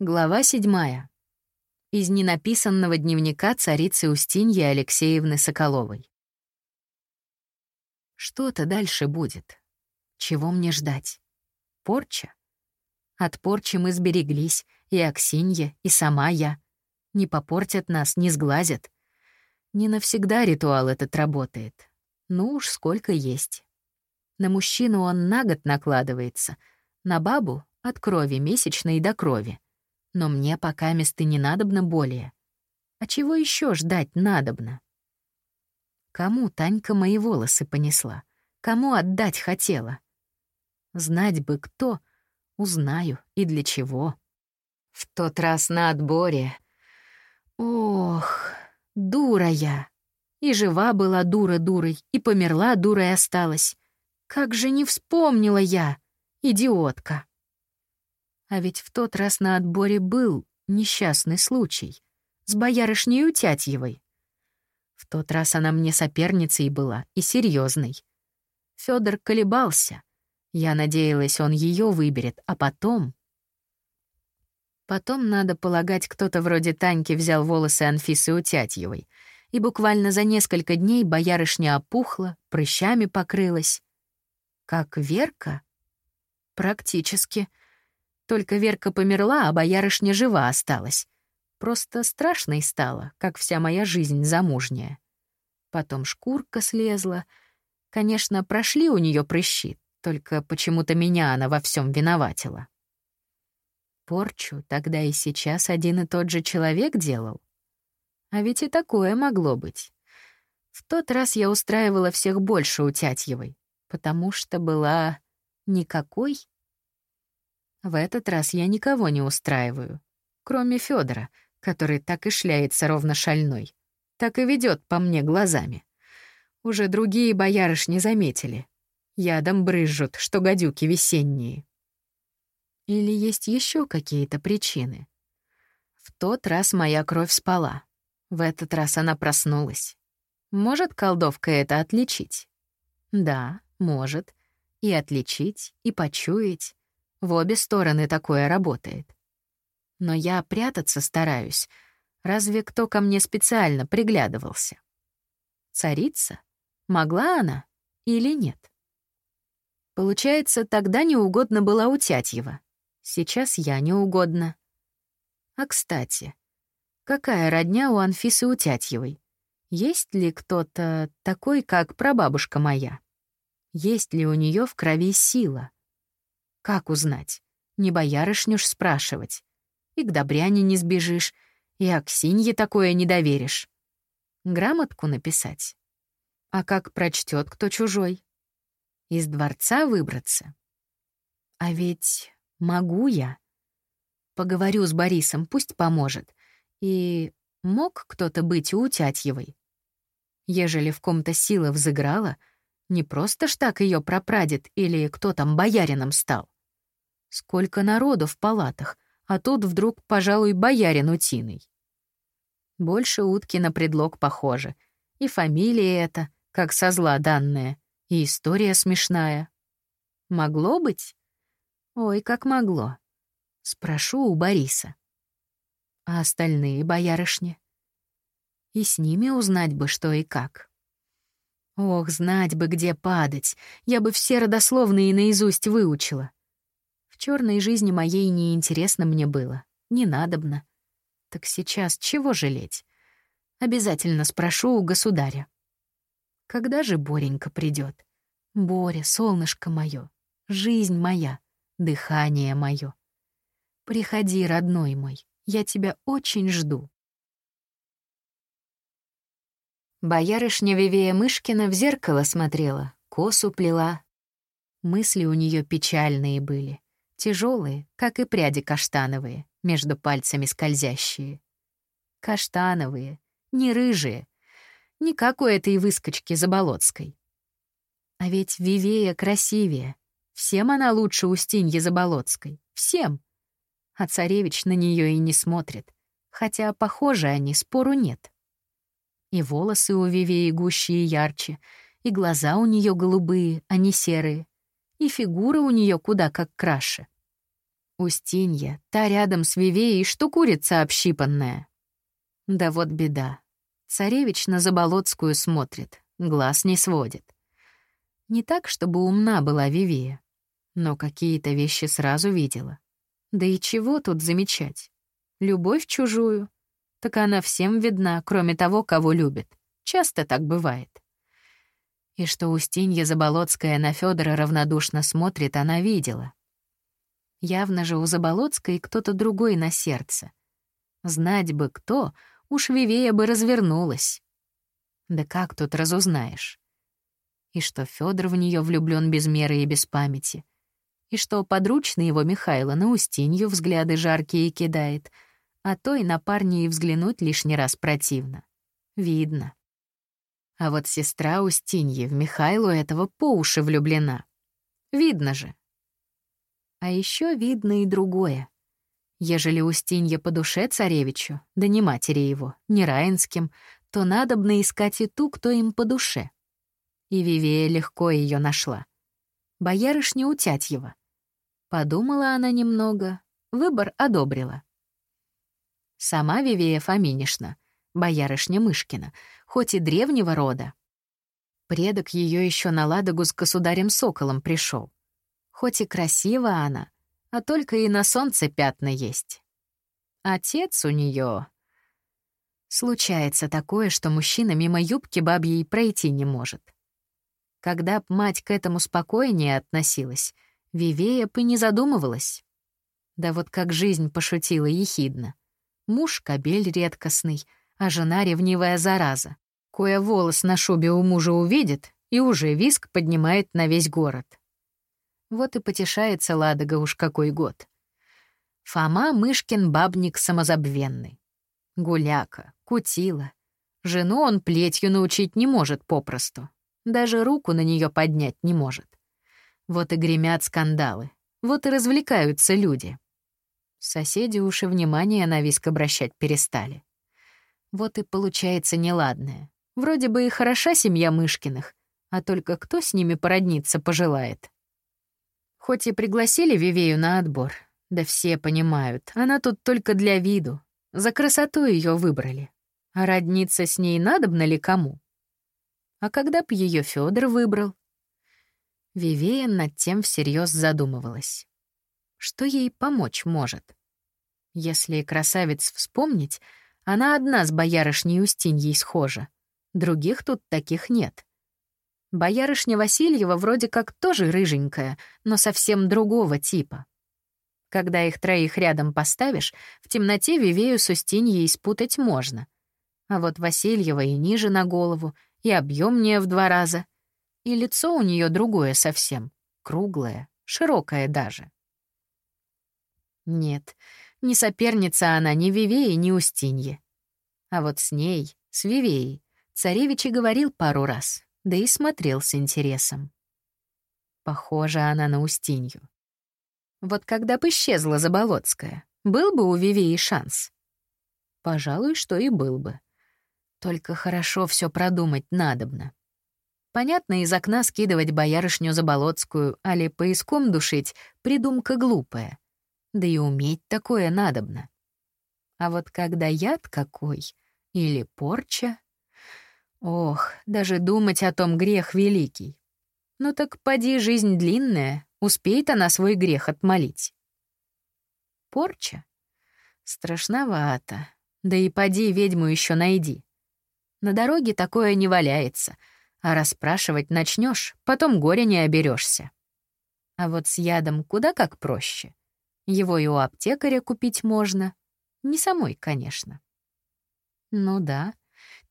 Глава седьмая. Из ненаписанного дневника царицы Устиньи Алексеевны Соколовой. Что-то дальше будет. Чего мне ждать? Порча? От порчи мы сбереглись, и Аксинья, и сама я. Не попортят нас, не сглазят. Не навсегда ритуал этот работает. Ну уж сколько есть. На мужчину он на год накладывается, на бабу — от крови месячной до крови но мне пока месты не надобно более. А чего еще ждать надобно? Кому Танька мои волосы понесла? Кому отдать хотела? Знать бы кто, узнаю и для чего. В тот раз на отборе. Ох, дура я. И жива была дура дурой, и померла дурой осталась. Как же не вспомнила я, идиотка. А ведь в тот раз на отборе был несчастный случай с боярышней Утятьевой. В тот раз она мне соперницей была и серьезной. Федор колебался. Я надеялась, он ее выберет, а потом... Потом, надо полагать, кто-то вроде Таньки взял волосы Анфисы Утятьевой, и буквально за несколько дней боярышня опухла, прыщами покрылась. Как Верка? Практически — только Верка померла, а боярышня жива осталась. Просто страшной стало, как вся моя жизнь замужняя. Потом шкурка слезла. Конечно, прошли у нее прыщи, только почему-то меня она во всем виноватила. Порчу тогда и сейчас один и тот же человек делал. А ведь и такое могло быть. В тот раз я устраивала всех больше у Тятьевой, потому что была никакой в этот раз я никого не устраиваю, кроме Федора, который так и шляется ровно шальной, так и ведет по мне глазами. Уже другие боярыш не заметили. Ядом брызжут, что гадюки весенние. Или есть еще какие-то причины? В тот раз моя кровь спала. В этот раз она проснулась. Может колдовка это отличить? Да, может. И отличить, и почуять. В обе стороны такое работает. Но я прятаться стараюсь. Разве кто ко мне специально приглядывался? Царица? Могла она или нет? Получается, тогда неугодно была у Тятьева. Сейчас я неугодна. А кстати, какая родня у Анфисы Утятьевой? Есть ли кто-то такой, как прабабушка моя? Есть ли у нее в крови сила? Как узнать? Не боярышню ж спрашивать. И к Добряне не сбежишь, и Аксинье такое не доверишь. Грамотку написать. А как прочтет кто чужой? Из дворца выбраться? А ведь могу я. Поговорю с Борисом, пусть поможет. И мог кто-то быть у Утятьевой? Ежели в ком-то сила взыграла, не просто ж так ее прапрадед или кто там боярином стал. Сколько народу в палатах, а тут вдруг, пожалуй, боярин утиный. Больше утки на предлог похоже. И фамилия эта, как со зла данная, и история смешная. Могло быть? Ой, как могло. Спрошу у Бориса. А остальные боярышни? И с ними узнать бы, что и как. Ох, знать бы, где падать. Я бы все родословные наизусть выучила. Черной жизни моей неинтересно мне было, не надобно. Так сейчас чего жалеть? Обязательно спрошу у государя. Когда же Боренька придет? Боря, солнышко мое, жизнь моя, дыхание мое. Приходи, родной мой, я тебя очень жду. Боярышня Вивея Мышкина в зеркало смотрела, косу плела. Мысли у нее печальные были тяжелые, как и пряди каштановые, между пальцами скользящие. Каштановые, не рыжие, не как у этой выскочки Заболоцкой. А ведь Вивея красивее. Всем она лучше Устиньи Заболоцкой. Всем. А царевич на нее и не смотрит. Хотя похожи они, спору нет. И волосы у Вивеи гуще и ярче, и глаза у нее голубые, а не серые, и фигура у нее куда как краше. Устинья, та рядом с Вивеей, что курица общипанная. Да вот беда. Царевич на Заболоцкую смотрит, глаз не сводит. Не так, чтобы умна была Вивея, но какие-то вещи сразу видела. Да и чего тут замечать? Любовь чужую. Так она всем видна, кроме того, кого любит. Часто так бывает. И что Устинья Заболоцкая на Федора равнодушно смотрит, она видела. Явно же у Заболоцкой кто-то другой на сердце. Знать бы кто, уж Вивея бы развернулась. Да как тут разузнаешь? И что Федор в нее влюблен без меры и без памяти. И что подручный его Михайло на Устинью взгляды жаркие кидает, а то и на парня и взглянуть лишний раз противно. Видно. А вот сестра Устиньи в Михайлу этого по уши влюблена. Видно же. А еще видно и другое. Ежели Устинья по душе царевичу, да не матери его, не Раинским, то надобно искать и ту, кто им по душе. И Вивея легко ее нашла. Боярышня Утятьева. Подумала она немного, выбор одобрила. Сама Вивея Фоминишна, боярышня Мышкина, хоть и древнего рода. Предок ее еще на Ладогу с государем Соколом пришел. Хоть и красива она, а только и на солнце пятна есть. Отец у нее. Случается такое, что мужчина мимо юбки бабьей пройти не может. Когда б мать к этому спокойнее относилась, Вивея бы не задумывалась. Да вот как жизнь пошутила ехидно. Муж — кобель редкостный, а жена — ревнивая зараза. Кое волос на шубе у мужа увидит, и уже виск поднимает на весь город. Вот и потешается Ладога уж какой год. Фома Мышкин бабник самозабвенный. Гуляка, кутила. Жену он плетью научить не может попросту. Даже руку на нее поднять не может. Вот и гремят скандалы. Вот и развлекаются люди. Соседи уж и внимание на виск обращать перестали. Вот и получается неладное. Вроде бы и хороша семья Мышкиных, а только кто с ними породниться пожелает. Хоть и пригласили Вивею на отбор, да все понимают, она тут только для виду. За красоту ее выбрали. А родниться с ней надобно ли кому? А когда б ее Федор выбрал? Вивея над тем всерьез задумывалась. Что ей помочь может? Если красавец вспомнить, она одна с боярышней Устиньей схожа. Других тут таких нет. Боярышня Васильева вроде как тоже рыженькая, но совсем другого типа. Когда их троих рядом поставишь, в темноте Вивею с Устиньей спутать можно. А вот Васильева и ниже на голову, и объемнее в два раза. И лицо у нее другое совсем, круглое, широкое даже. Нет, не соперница она ни Вивее, ни Устинье. А вот с ней, с Вивеей, царевич и говорил пару раз да и смотрел с интересом. Похожа она на Устинью. Вот когда бы исчезла Заболоцкая, был бы у Вивеи шанс? Пожалуй, что и был бы. Только хорошо все продумать надобно. Понятно, из окна скидывать боярышню Заболоцкую, али поиском душить — придумка глупая. Да и уметь такое надобно. А вот когда яд какой или порча, Ох, даже думать о том грех великий. Ну так поди, жизнь длинная, успеет она свой грех отмолить. Порча? Страшновато. Да и поди ведьму еще найди. На дороге такое не валяется, а расспрашивать начнешь, потом горя не оберешься. А вот с ядом куда как проще. Его и у аптекаря купить можно. Не самой, конечно. Ну да,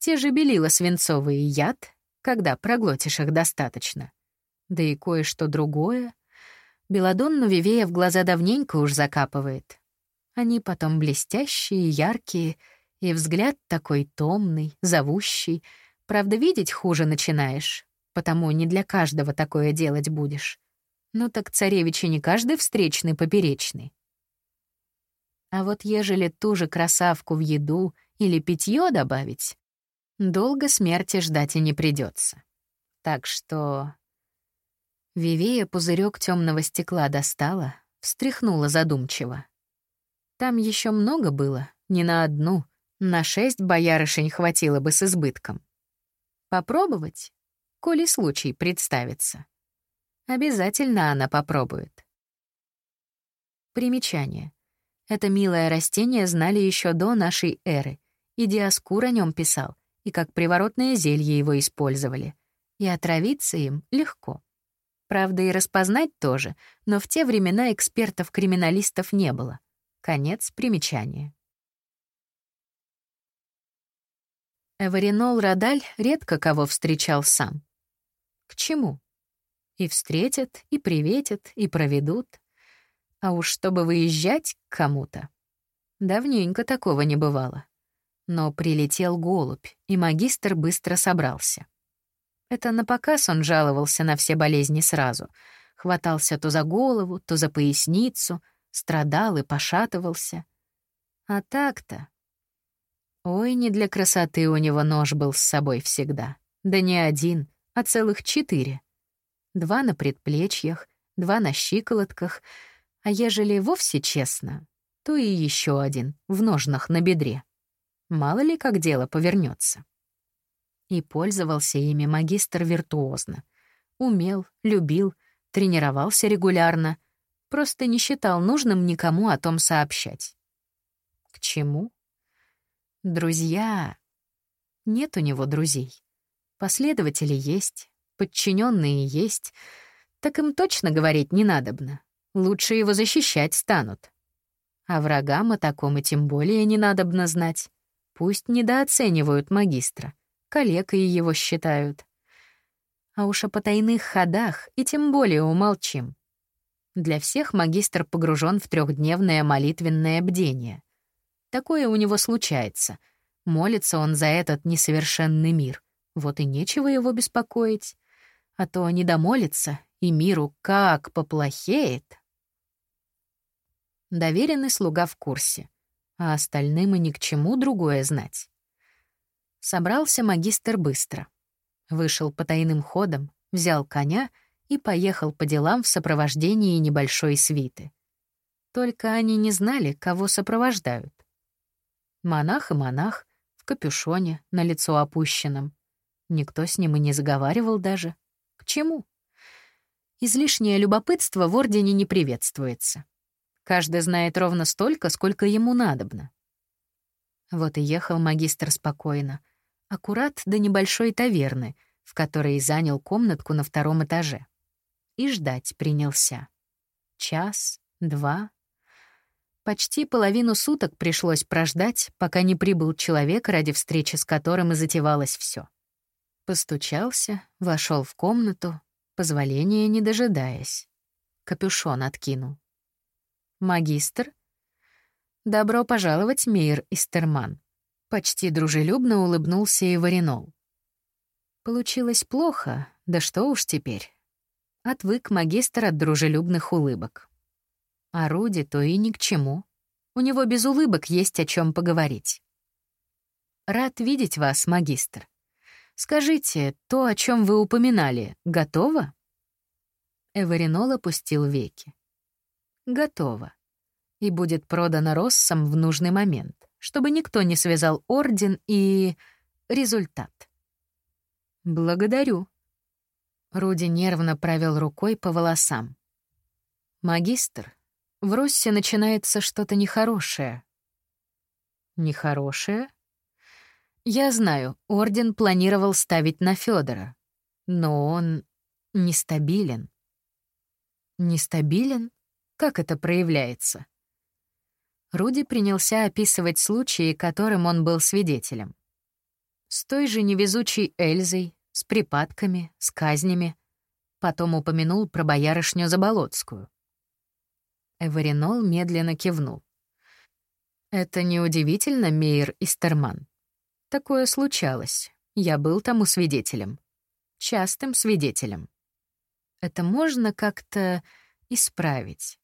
те же белила свинцовые яд, когда проглотишь их достаточно. Да и кое-что другое. Беладонну Вивея в глаза давненько уж закапывает. Они потом блестящие, яркие, и взгляд такой томный, зовущий. Правда, видеть хуже начинаешь, потому не для каждого такое делать будешь. Ну так царевичи не каждый встречный поперечный. А вот ежели ту же красавку в еду или питье добавить, долго смерти ждать и не придется. Так что... Вивея пузырек темного стекла достала, встряхнула задумчиво. Там еще много было, не на одну, на шесть боярышень хватило бы с избытком. Попробовать, коли случай представится. Обязательно она попробует. Примечание. Это милое растение знали еще до нашей эры, и Диаскур о нем писал, и как приворотное зелье его использовали. И отравиться им легко. Правда, и распознать тоже, но в те времена экспертов-криминалистов не было. Конец примечания. Эваринол Радаль редко кого встречал сам. К чему? И встретят, и приветят, и проведут. А уж чтобы выезжать к кому-то. Давненько такого не бывало. Но прилетел голубь, и магистр быстро собрался. Это на показ он жаловался на все болезни сразу. Хватался то за голову, то за поясницу, страдал и пошатывался. А так-то... Ой, не для красоты у него нож был с собой всегда. Да не один, а целых четыре. Два на предплечьях, два на щиколотках — а ежели вовсе честно, то и еще один в ножнах на бедре. Мало ли как дело повернется. И пользовался ими магистр виртуозно. Умел, любил, тренировался регулярно, просто не считал нужным никому о том сообщать. К чему? Друзья... Нет у него друзей. Последователи есть, подчиненные есть, так им точно говорить не надобно лучше его защищать станут. А врагам о таком и тем более не надобно знать. Пусть недооценивают магистра, калекой его считают. А уж о потайных ходах и тем более умолчим. Для всех магистр погружен в трехдневное молитвенное бдение. Такое у него случается. Молится он за этот несовершенный мир. Вот и нечего его беспокоить. А то не домолится, и миру как поплохеет. Доверенный слуга в курсе, а остальным и ни к чему другое знать. Собрался магистр быстро. Вышел по тайным ходам, взял коня и поехал по делам в сопровождении небольшой свиты. Только они не знали, кого сопровождают. Монах и монах, в капюшоне, на лицо опущенном. Никто с ним и не заговаривал даже. К чему? Излишнее любопытство в Ордене не приветствуется. Каждый знает ровно столько, сколько ему надобно. Вот и ехал магистр спокойно, аккурат до небольшой таверны, в которой занял комнатку на втором этаже. И ждать принялся. Час, два. Почти половину суток пришлось прождать, пока не прибыл человек, ради встречи с которым и затевалось все. Постучался, вошел в комнату, позволения не дожидаясь. Капюшон откинул. Магистр? Добро пожаловать, Мейер Истерман. Почти дружелюбно улыбнулся и Варинол. Получилось плохо, да что уж теперь. Отвык магистр от дружелюбных улыбок. А Руди то и ни к чему. У него без улыбок есть о чем поговорить. Рад видеть вас, магистр. Скажите, то, о чем вы упоминали, готово? Эваринол опустил веки. Готово. И будет продано Россом в нужный момент, чтобы никто не связал орден и... результат. Благодарю. Руди нервно провел рукой по волосам. Магистр, в Россе начинается что-то нехорошее. Нехорошее? Я знаю, орден планировал ставить на Федора, но он нестабилен. Нестабилен? Как это проявляется? Руди принялся описывать случаи, которым он был свидетелем. С той же невезучей Эльзой, с припадками, с казнями. Потом упомянул про боярышню Заболоцкую. Эваринол медленно кивнул. «Это неудивительно, Мейер Истерман. Такое случалось. Я был тому свидетелем. Частым свидетелем. Это можно как-то исправить.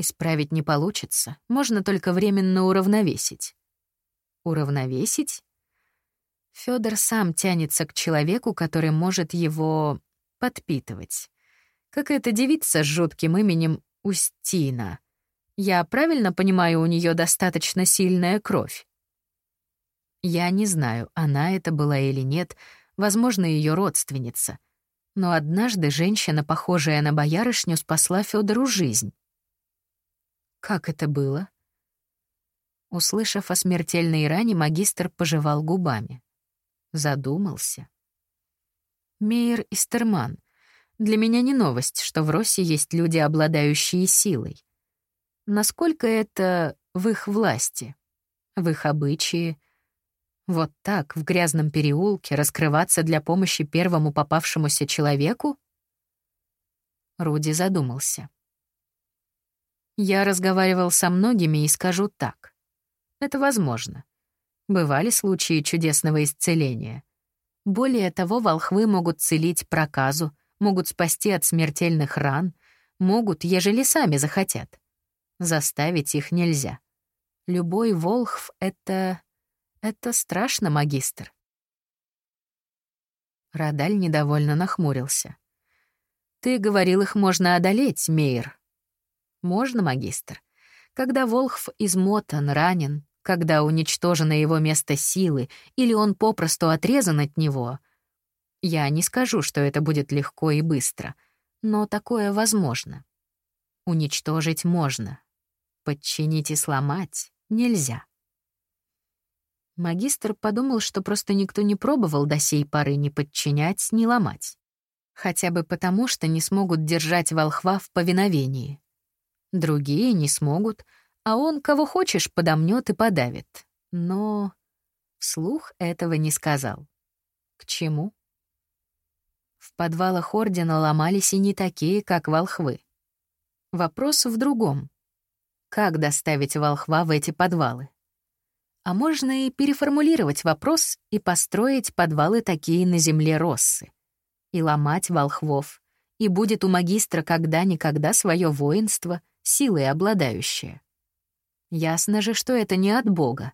Исправить не получится, можно только временно уравновесить. Уравновесить? Фёдор сам тянется к человеку, который может его подпитывать. Как эта девица с жутким именем Устина. Я правильно понимаю, у нее достаточно сильная кровь? Я не знаю, она это была или нет, возможно, ее родственница. Но однажды женщина, похожая на боярышню, спасла Федору жизнь. Как это было? Услышав о смертельной ране, магистр пожевал губами. Задумался. Мейер Истерман. Для меня не новость, что в России есть люди, обладающие силой. Насколько это в их власти, в их обычаи, вот так, в грязном переулке, раскрываться для помощи первому попавшемуся человеку? Руди задумался. Я разговаривал со многими и скажу так. Это возможно. Бывали случаи чудесного исцеления. Более того, волхвы могут целить проказу, могут спасти от смертельных ран, могут, ежели сами захотят. Заставить их нельзя. Любой волхв — это это страшно, магистр. Радаль недовольно нахмурился. Ты говорил, их можно одолеть, Мейер. Можно, магистр. Когда Волхв измотан, ранен, когда уничтожено его место силы или он попросту отрезан от него. Я не скажу, что это будет легко и быстро, но такое возможно. Уничтожить можно. Подчинить и сломать нельзя. Магистр подумал, что просто никто не пробовал до сей поры ни подчинять, ни ломать. Хотя бы потому, что не смогут держать волхва в повиновении. Другие не смогут, а он кого хочешь подомнет и подавит. Но вслух этого не сказал. К чему? В подвалах Ордена ломались и не такие, как волхвы. Вопрос в другом. Как доставить волхва в эти подвалы? А можно и переформулировать вопрос и построить подвалы такие на земле Россы. И ломать волхвов. И будет у магистра когда-никогда свое воинство, силой обладающее. Ясно же, что это не от Бога.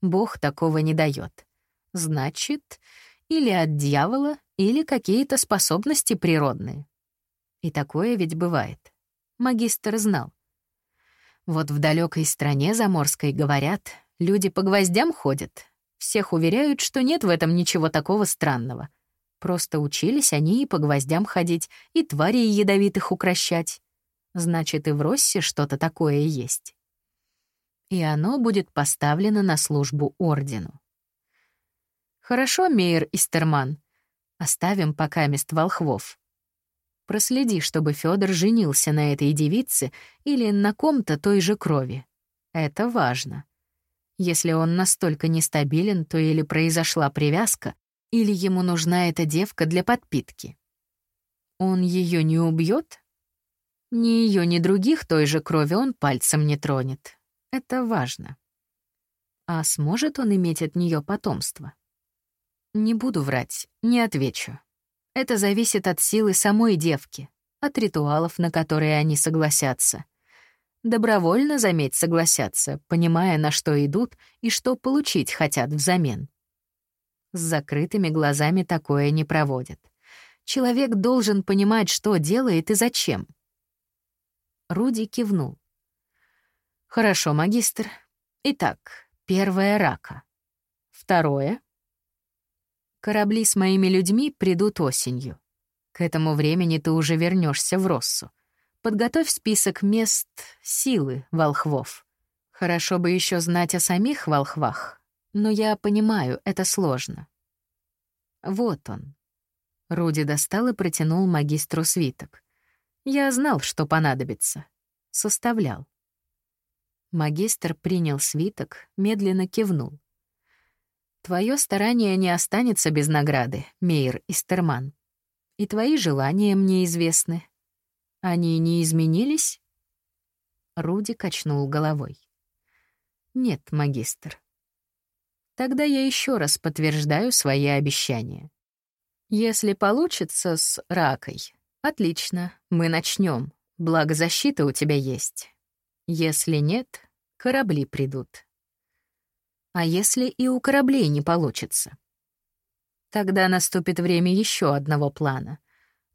Бог такого не дает. Значит, или от дьявола, или какие-то способности природные. И такое ведь бывает. Магистр знал. Вот в далекой стране заморской говорят, Люди по гвоздям ходят. Всех уверяют, что нет в этом ничего такого странного. Просто учились они и по гвоздям ходить, и тварей ядовитых укращать. Значит, и в Россе что-то такое есть. И оно будет поставлено на службу ордену. Хорошо, Мейер Истерман. Оставим пока мест волхвов. Проследи, чтобы Федор женился на этой девице или на ком-то той же крови. Это важно. Если он настолько нестабилен, то или произошла привязка, или ему нужна эта девка для подпитки. Он ее не убьет? Ни ее, ни других той же крови он пальцем не тронет. Это важно. А сможет он иметь от нее потомство? Не буду врать, не отвечу. Это зависит от силы самой девки, от ритуалов, на которые они согласятся — Добровольно, заметь, согласятся, понимая, на что идут и что получить хотят взамен. С закрытыми глазами такое не проводят. Человек должен понимать, что делает и зачем. Руди кивнул. «Хорошо, магистр. Итак, первое — рака. Второе — корабли с моими людьми придут осенью. К этому времени ты уже вернешься в Россу. Подготовь список мест силы волхвов. Хорошо бы еще знать о самих волхвах, но я понимаю, это сложно. Вот он. Руди достал и протянул магистру свиток. Я знал, что понадобится. Составлял. Магистр принял свиток, медленно кивнул. Твое старание не останется без награды, Мейер Истерман. И твои желания мне известны, они не изменились? Руди качнул головой. Нет, магистр. Тогда я еще раз подтверждаю свои обещания. Если получится с ракой, отлично, мы начнем. Благо защита у тебя есть. Если нет, корабли придут. А если и у кораблей не получится? Тогда наступит время еще одного плана —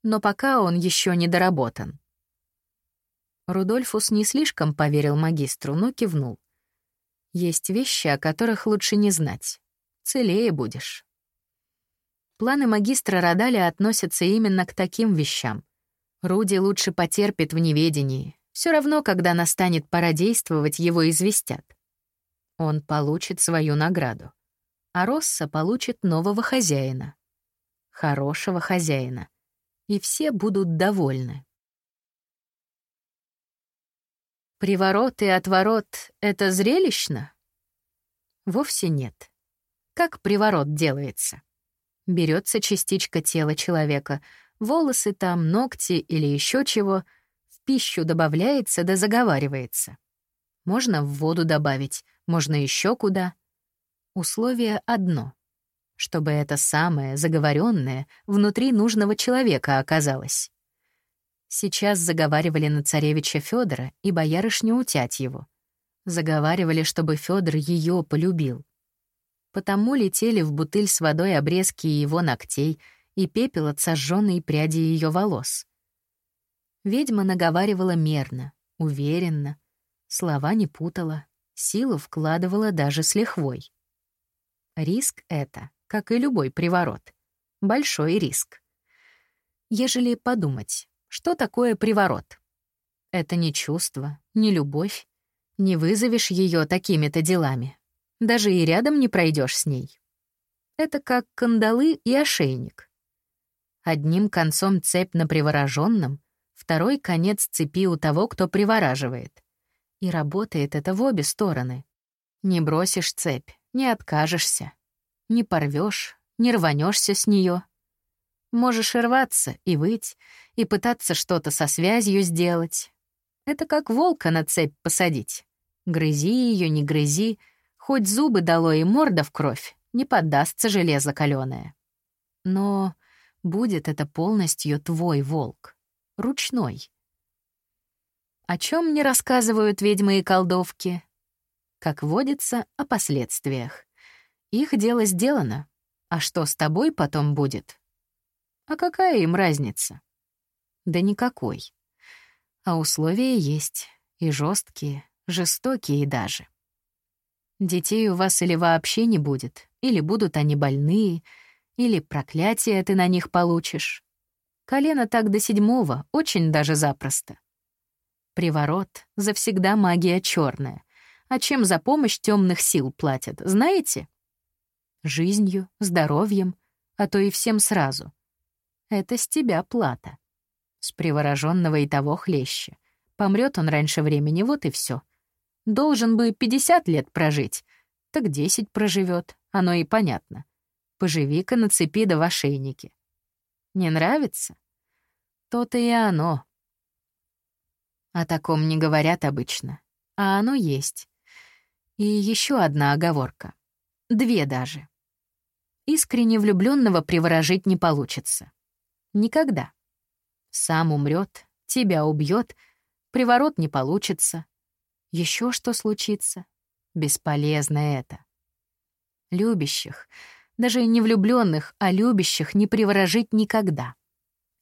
но пока он еще не доработан. Рудольфус не слишком поверил магистру, но кивнул. Есть вещи, о которых лучше не знать. Целее будешь. Планы магистра Радаля относятся именно к таким вещам. Руди лучше потерпит в неведении. Все равно, когда настанет пора действовать, его известят. Он получит свою награду. А Росса получит нового хозяина. Хорошего хозяина. И все будут довольны. Приворот и отворот — это зрелищно? Вовсе нет. Как приворот делается? Берется частичка тела человека, волосы там, ногти или еще чего, в пищу добавляется да заговаривается. Можно в воду добавить, можно еще куда. Условие одно — чтобы это самое заговоренное внутри нужного человека оказалось. Сейчас заговаривали на царевича Федора и боярышню Утятьеву. Заговаривали, чтобы Федор ее полюбил. Потому летели в бутыль с водой обрезки его ногтей и пепел от сожженной пряди ее волос. Ведьма наговаривала мерно, уверенно, слова не путала, силу вкладывала даже с лихвой. Риск это, как и любой приворот. Большой риск. Ежели подумать, что такое приворот? Это не чувство, не любовь. Не вызовешь ее такими-то делами. Даже и рядом не пройдешь с ней. Это как кандалы и ошейник. Одним концом цепь на привороженном, второй конец цепи у того, кто привораживает. И работает это в обе стороны. Не бросишь цепь, не откажешься. Не порвешь, не рванешься с нее. Можешь и рваться, и выть, и пытаться что-то со связью сделать. Это как волка на цепь посадить. Грызи ее, не грызи, хоть зубы дало и морда в кровь, не поддастся железо каленое. Но будет это полностью твой волк, ручной. О чем мне рассказывают ведьмы и колдовки? Как водится, о последствиях. Их дело сделано, а что с тобой потом будет, а какая им разница? Да никакой. А условия есть, и жесткие, жестокие даже. Детей у вас или вообще не будет, или будут они больные, или проклятие ты на них получишь. Колено так до седьмого, очень даже запросто. Приворот — завсегда магия черная. А чем за помощь темных сил платят, знаете? Жизнью, здоровьем, а то и всем сразу. Это с тебя плата. С привороженного и того хлеще. Помрет он раньше времени, вот и все. Должен бы 50 лет прожить, так 10 проживет, оно и понятно. Поживи-ка на цепи да в ошейнике. Не нравится? То-то и оно. О таком не говорят обычно, а оно есть. И еще одна оговорка. Две даже. Искренне влюбленного приворожить не получится. Никогда. Сам умрет, тебя убьет, приворот не получится. Еще что случится? Бесполезно это. Любящих, даже не влюбленных, а любящих не приворожить никогда.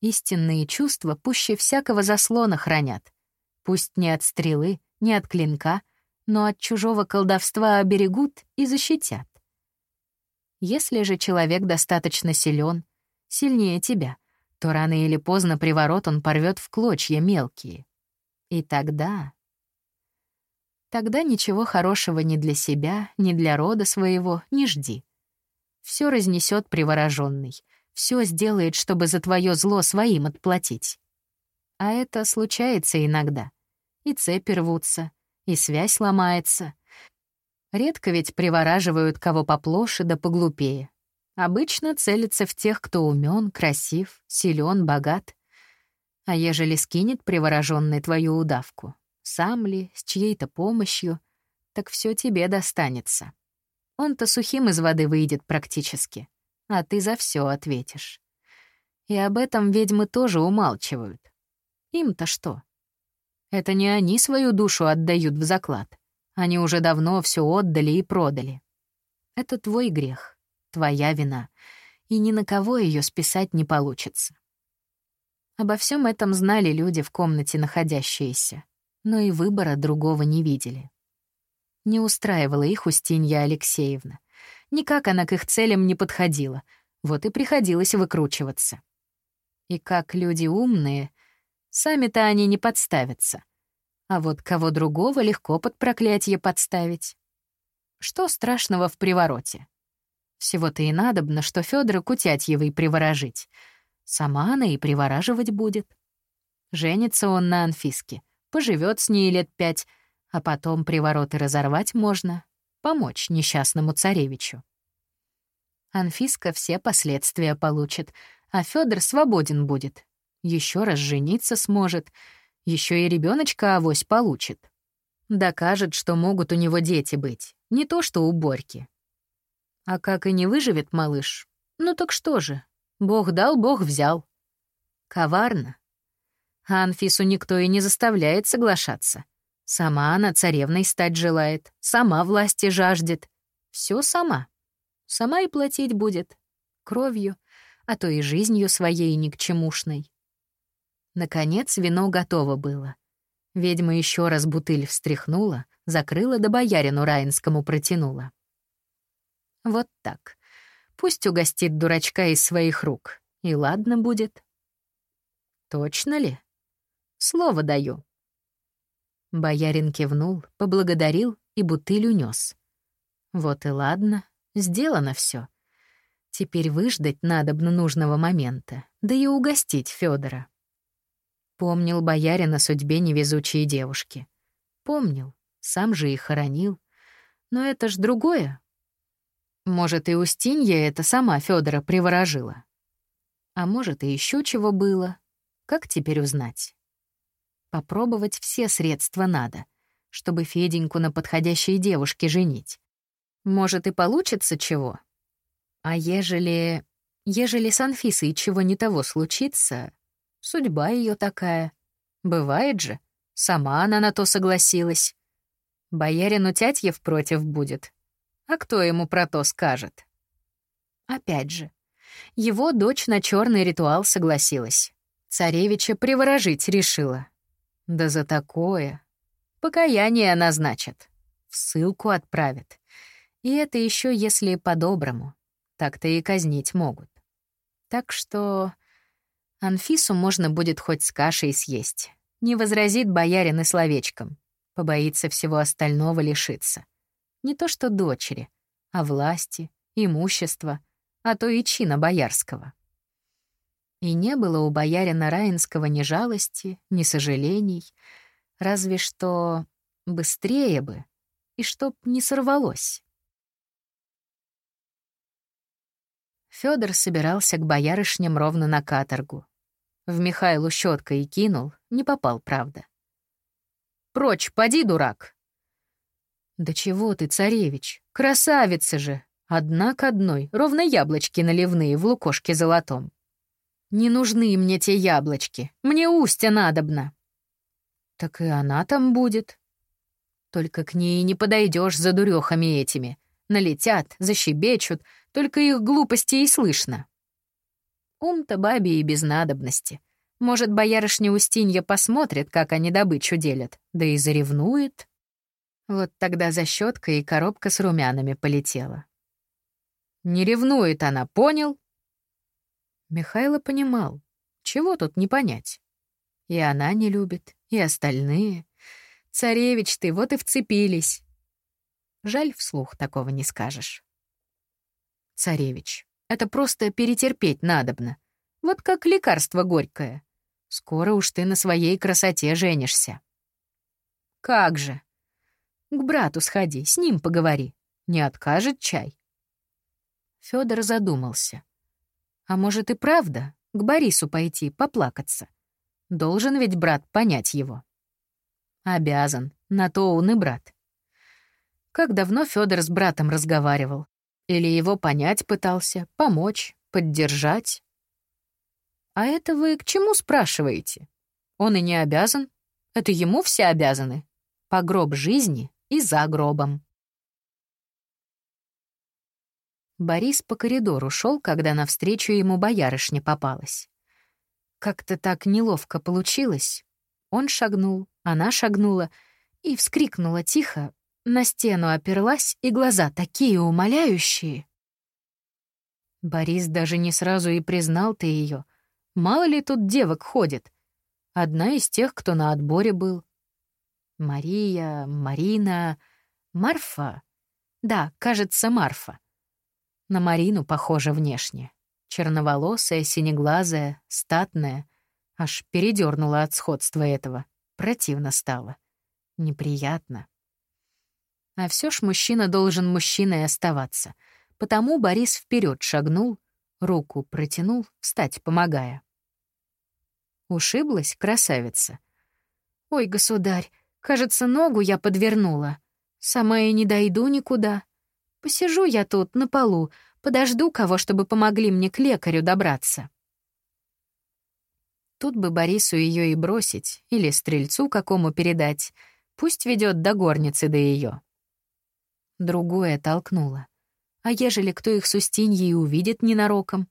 Истинные чувства пуще всякого заслона хранят. Пусть не от стрелы, не от клинка, но от чужого колдовства оберегут и защитят. Если же человек достаточно силен, сильнее тебя — то рано или поздно приворот он порвет в клочья мелкие. И тогда... Тогда ничего хорошего ни для себя, ни для рода своего не жди. Все разнесет привороженный, все сделает, чтобы за твое зло своим отплатить. А это случается иногда. И цепи рвутся, и связь ломается. Редко ведь привораживают кого поплоше да поглупее. Обычно целится в тех, кто умен, красив, силен, богат. А ежели скинет привороженный твою удавку, сам ли, с чьей-то помощью, так все тебе достанется. Он-то сухим из воды выйдет практически, а ты за все ответишь. И об этом ведьмы тоже умалчивают. Им-то что? Это не они свою душу отдают в заклад. Они уже давно все отдали и продали. Это твой грех твоя вина, и ни на кого ее списать не получится. Обо всем этом знали люди в комнате находящиеся. Но и выбора другого не видели. Не устраивала их Устинья Алексеевна. Никак она к их целям не подходила, вот и приходилось выкручиваться. И как люди умные, сами-то они не подставятся. А вот кого другого легко под проклятие подставить. Что страшного в привороте? Всего-то и надобно, что Фёдора Кутятьевой приворожить. Сама она и привораживать будет. Женится он на Анфиске, поживет с ней лет пять, а потом привороты разорвать можно, помочь несчастному царевичу. Анфиска все последствия получит, а Фёдор свободен будет. Еще раз жениться сможет, еще и ребеночка авось получит. Докажет, что могут у него дети быть, не то что у Борьки. А как и не выживет малыш, ну так что же, Бог дал, Бог взял. Коварно. А Анфису никто и не заставляет соглашаться. Сама она царевной стать желает, сама власти жаждет. Все сама. Сама и платить будет. Кровью, а то и жизнью своей никчемушной. Наконец вино готово было. Ведьма еще раз бутыль встряхнула, закрыла да боярину Раинскому протянула. Вот так. Пусть угостит дурачка из своих рук. И ладно будет. Точно ли? Слово даю. Боярин кивнул, поблагодарил и бутыль унес. Вот и ладно, сделано все. Теперь выждать надобно нужного момента, да и угостить Федора. Помнил боярин о судьбе невезучей девушки. Помнил, сам же и хоронил. Но это ж другое. Может, и Устинья это сама Федора приворожила. А может, и еще чего было. Как теперь узнать? Попробовать все средства надо, чтобы Феденьку на подходящей девушке женить. Может, и получится чего? А ежели... Ежели с Анфисой чего не того случится, судьба ее такая. Бывает же, сама она на то согласилась. Боярин Утятьев против будет. А кто ему про то скажет? Опять же, его дочь на черный ритуал согласилась. Царевича приворожить решила. Да за такое. Покаяние назначат. В ссылку отправят. И это еще если по-доброму. Так-то и казнить могут. Так что Анфису можно будет хоть с кашей съесть. Не возразит боярин и словечком. Побоится всего остального лишиться. Не то что дочери, а власти, имущества, а то и чина боярского. И не было у боярина Раинского ни жалости, ни сожалений, разве что быстрее бы, и чтоб не сорвалось. Фёдор собирался к боярышням ровно на каторгу. В Михайлу щеткой кинул, не попал, правда. «Прочь, поди, дурак!» «Да чего ты, царевич, красавица же! Одна к одной, ровно яблочки наливные в лукошке золотом. Не нужны мне те яблочки. Мне устья надобно. Так и она там будет. Только к ней не подойдешь за дурехами этими. Налетят, защебечут, только их глупости и слышно. Ум-то бабе и без надобности. Может, боярышня Устинья посмотрит, как они добычу делят, да и заревнует. Вот тогда за щеткой и коробка с румянами полетела. Не ревнует она, понял? Михайло понимал, чего тут не понять. И она не любит, и остальные. Царевич ты, вот и вцепились. Жаль, вслух такого не скажешь. Царевич, это просто перетерпеть надобно. Вот как лекарство горькое. Скоро уж ты на своей красоте женишься. Как же? К брату сходи, с ним поговори. Не откажет чай. Федор задумался. А может и правда к Борису пойти поплакаться? Должен ведь брат понять его. Обязан, на то он и брат. Как давно Федор с братом разговаривал? Или его понять пытался, помочь, поддержать? А это вы к чему спрашиваете? Он и не обязан. Это ему все обязаны. По гроб жизни и за гробом. Борис по коридору шел, когда навстречу ему боярышня попалась. Как-то так неловко получилось. Он шагнул, она шагнула и вскрикнула тихо, на стену оперлась, и глаза такие умоляющие. Борис даже не сразу и признал ты ее. Мало ли тут девок ходит. Одна из тех, кто на отборе был. Мария, Марина, Марфа. Да, кажется, Марфа. На Марину похожа внешне. Черноволосая, синеглазая, статная. Аж передернула от сходства этого. Противно стало. Неприятно. А все ж мужчина должен мужчиной оставаться. Потому Борис вперед шагнул, руку протянул, встать помогая. Ушиблась красавица. «Ой, государь, кажется, ногу я подвернула. Сама и не дойду никуда. Посижу я тут, на полу, подожду кого, чтобы помогли мне к лекарю добраться». Тут бы Борису ее и бросить, или стрельцу какому передать. Пусть ведет до горницы до ее. Другое толкнуло. А ежели кто их с Устиньей увидит ненароком?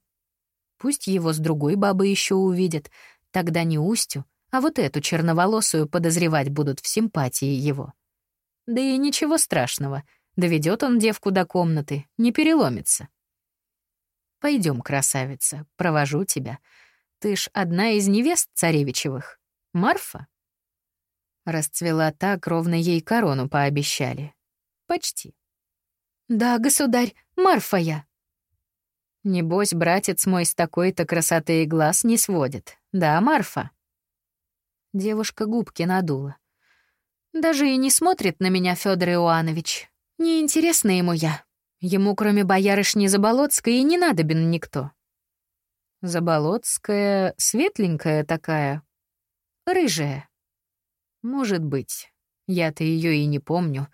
Пусть его с другой бабой еще увидят, тогда не Устю, а вот эту черноволосую подозревать будут в симпатии его. Да и ничего страшного, доведет он девку до комнаты, не переломится. Пойдем, красавица, провожу тебя. Ты ж одна из невест царевичевых. Марфа? Расцвела так, ровно ей корону пообещали. Почти. Да, государь, Марфа я. Небось, братец мой с такой-то красоты и глаз не сводит. Да, Марфа? Девушка губки надула. Даже и не смотрит на меня Федор Иоанович. Неинтересна ему я. Ему, кроме боярышни Заболоцкой, и не надобен никто. Заболоцкая, светленькая такая, рыжая. Может быть. Я-то ее и не помню.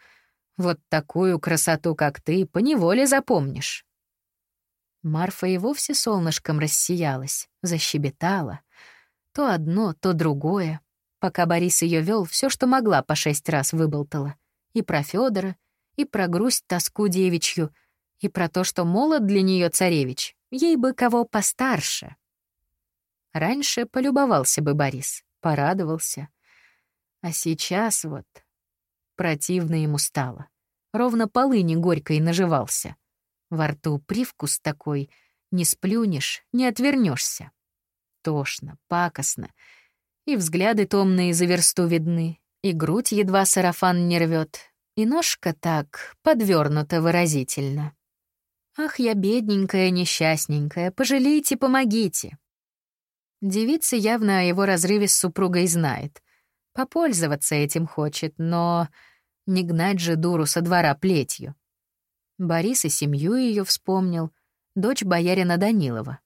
Вот такую красоту, как ты, поневоле запомнишь. Марфа и вовсе солнышком рассиялась, защебетала. То одно, то другое. Пока Борис ее вел, все, что могла, по шесть раз выболтала. И про Федора, и про грусть, тоску девичью, и про то, что молод для нее царевич, Ей бы кого постарше. Раньше полюбовался бы Борис, порадовался. А сейчас вот противно ему стало. Ровно полыни горькой наживался. Во рту привкус такой, не сплюнешь, не отвернешься. Тошно, пакостно. И взгляды томные за версту видны, и грудь едва сарафан не рвет, и ножка так подвернута выразительно. «Ах, я бедненькая, несчастненькая, пожалейте, помогите». Девица явно о его разрыве с супругой знает. Попользоваться этим хочет, но не гнать же дуру со двора плетью. Борис и семью ее вспомнил, дочь боярина Данилова,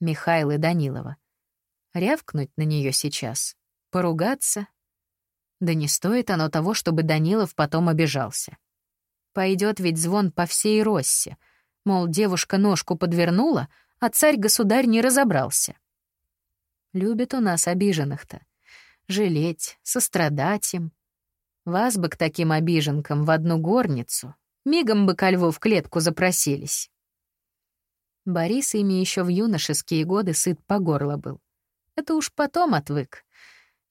Михайлы Данилова. Рявкнуть на нее сейчас, поругаться. Да не стоит оно того, чтобы Данилов потом обижался. Пойдет ведь звон по всей Россе — Мол, девушка ножку подвернула, а царь-государь не разобрался. Любит у нас обиженных-то. Жалеть, сострадать им. Вас бы к таким обиженкам в одну горницу. Мигом бы ко льву в клетку запросились. Борис ими еще в юношеские годы сыт по горло был. Это уж потом отвык.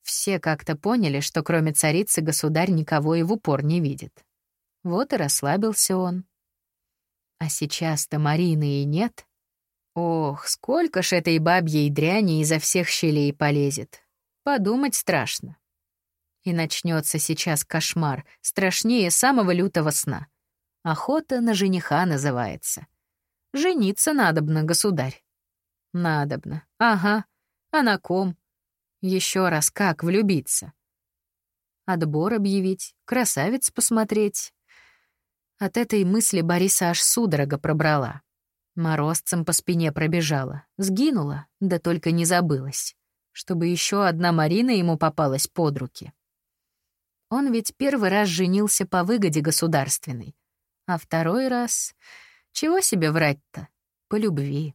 Все как-то поняли, что кроме царицы государь никого и в упор не видит. Вот и расслабился он. А сейчас-то Марины и нет. Ох, сколько ж этой бабьей дряни изо всех щелей полезет. Подумать страшно. И начнется сейчас кошмар, страшнее самого лютого сна. Охота на жениха называется. Жениться надобно, государь. Надобно. Ага. А на ком? Еще раз как влюбиться? Отбор объявить, красавец посмотреть. От этой мысли Бориса аж судорога пробрала. Морозцем по спине пробежала, сгинула, да только не забылась, чтобы еще одна Марина ему попалась под руки. Он ведь первый раз женился по выгоде государственной, а второй раз... Чего себе врать-то? По любви.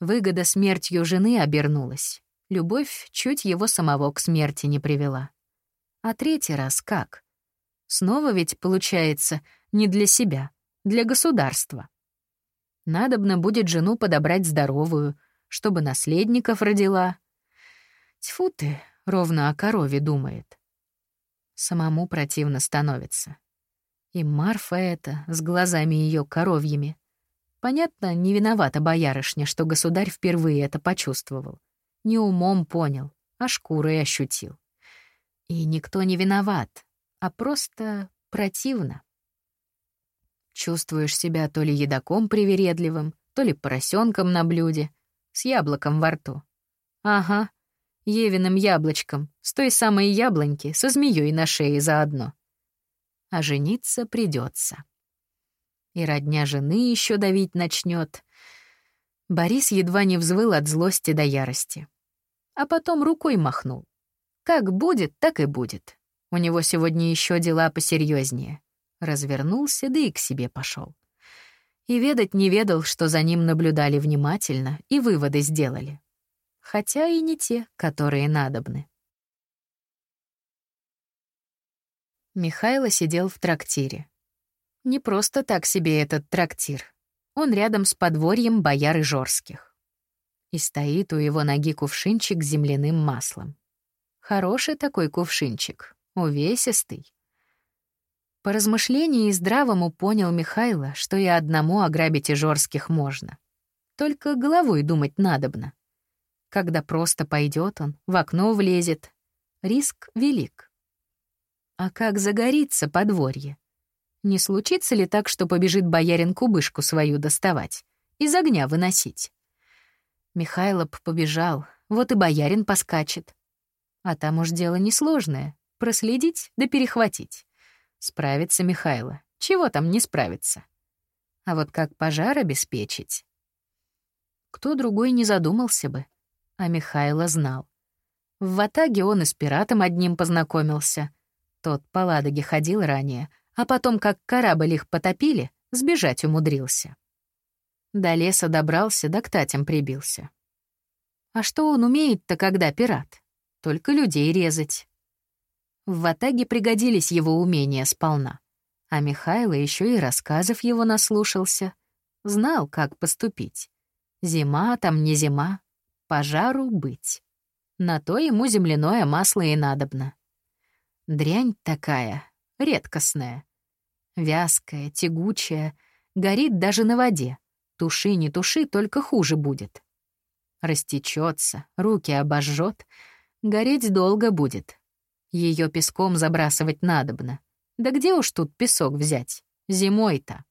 Выгода смертью жены обернулась. Любовь чуть его самого к смерти не привела. А третий раз как? Снова ведь, получается, не для себя, для государства. Надобно будет жену подобрать здоровую, чтобы наследников родила. Тьфу ты, ровно о корове думает. Самому противно становится. И Марфа эта, с глазами ее коровьими. Понятно, не виновата боярышня, что государь впервые это почувствовал. Не умом понял, а шкурой ощутил. И никто не виноват, а просто противно. Чувствуешь себя то ли едоком привередливым, то ли поросенком на блюде, с яблоком во рту. Ага, Евиным яблочком, с той самой яблоньки, со змеей на шее заодно. А жениться придется. И родня жены еще давить начнет. Борис едва не взвыл от злости до ярости. А потом рукой махнул. Как будет, так и будет. У него сегодня еще дела посерьезнее. Развернулся, да и к себе пошел. И ведать не ведал, что за ним наблюдали внимательно и выводы сделали хотя и не те, которые надобны. Михайло сидел в трактире. Не просто так себе этот трактир. Он рядом с подворьем бояр жорских. И стоит у его ноги кувшинчик с земляным маслом. Хороший такой кувшинчик, увесистый. По размышлению и здравому понял Михайло, что и одному ограбить и жорских можно. Только головой думать надобно. Когда просто пойдет он, в окно влезет. Риск велик. А как загорится подворье? Не случится ли так, что побежит боярин кубышку свою доставать, из огня выносить? Михайло побежал, вот и боярин поскачет. А там уж дело несложное — проследить да перехватить. Справится Михайло, чего там не справится. А вот как пожар обеспечить? Кто другой не задумался бы а Михайло знал. В Ватаге он и с пиратом одним познакомился. Тот по Ладоге ходил ранее, а потом, как корабль их потопили, сбежать умудрился. До леса добрался, да к татям прибился. А что он умеет-то, когда пират? Только людей резать. В Ватаге пригодились его умения сполна. А Михайло еще и рассказов его наслушался. Знал, как поступить. Зима там не зима, пожару быть. На то ему земляное масло и надобно. Дрянь такая, редкостная. Вязкая, тягучая, горит даже на воде. Туши, не туши, только хуже будет. Растечется, руки обожжет, гореть долго будет. Ее песком забрасывать надобно. Да где уж тут песок взять? Зимой-то.